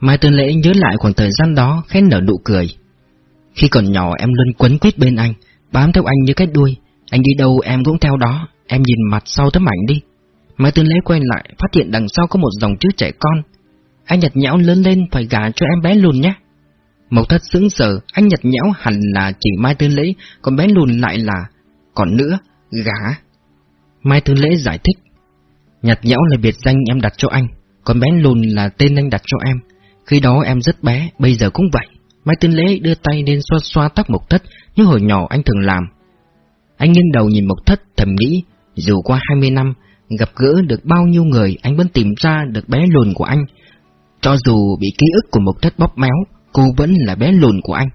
Mai Tư Lễ nhớ lại khoảng thời gian đó, khẽ nở nụ cười. Khi còn nhỏ em luôn quấn quýt bên anh, bám theo anh như cái đuôi. Anh đi đâu em cũng theo đó, em nhìn mặt sau tấm ảnh đi. Mai Tư Lễ quay lại, phát hiện đằng sau có một dòng chữ trẻ con. Anh nhặt nhẽo lớn lên phải gả cho em bé lùn nhé. Mộc thất sững sờ, anh nhặt nhẽo hẳn là chỉ Mai Tư Lễ, còn bé lùn lại là... Còn nữa, gả. Mai Tư Lễ giải thích. nhặt nhẽo là biệt danh em đặt cho anh, còn bé lùn là tên anh đặt cho em. Khi đó em rất bé, bây giờ cũng vậy. Mai Tinh Lễ đưa tay lên xoa xoa tóc Mộc thất như hồi nhỏ anh thường làm. Anh nghiêng đầu nhìn Mộc thất thầm nghĩ, dù qua 20 năm, gặp gỡ được bao nhiêu người anh vẫn tìm ra được bé lùn của anh. Cho dù bị ký ức của Mộc thất bóp méo, cô vẫn là bé lùn của anh.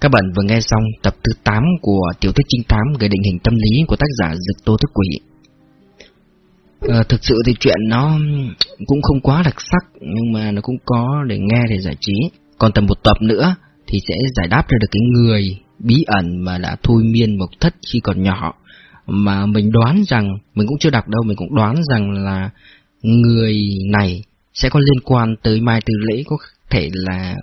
Các bạn vừa nghe xong tập thứ 8 của tiểu thuyết trinh thám về định hình tâm lý của tác giả Dực Tô Thức Quỷ. À, thực sự thì chuyện nó cũng không quá đặc sắc nhưng mà nó cũng có để nghe để giải trí. Còn tầm một tập nữa thì sẽ giải đáp ra được cái người bí ẩn mà đã thôi miên mộc thất khi còn nhỏ. Mà mình đoán rằng, mình cũng chưa đọc đâu, mình cũng đoán rằng là người này sẽ có liên quan tới Mai Tư Lễ có thể là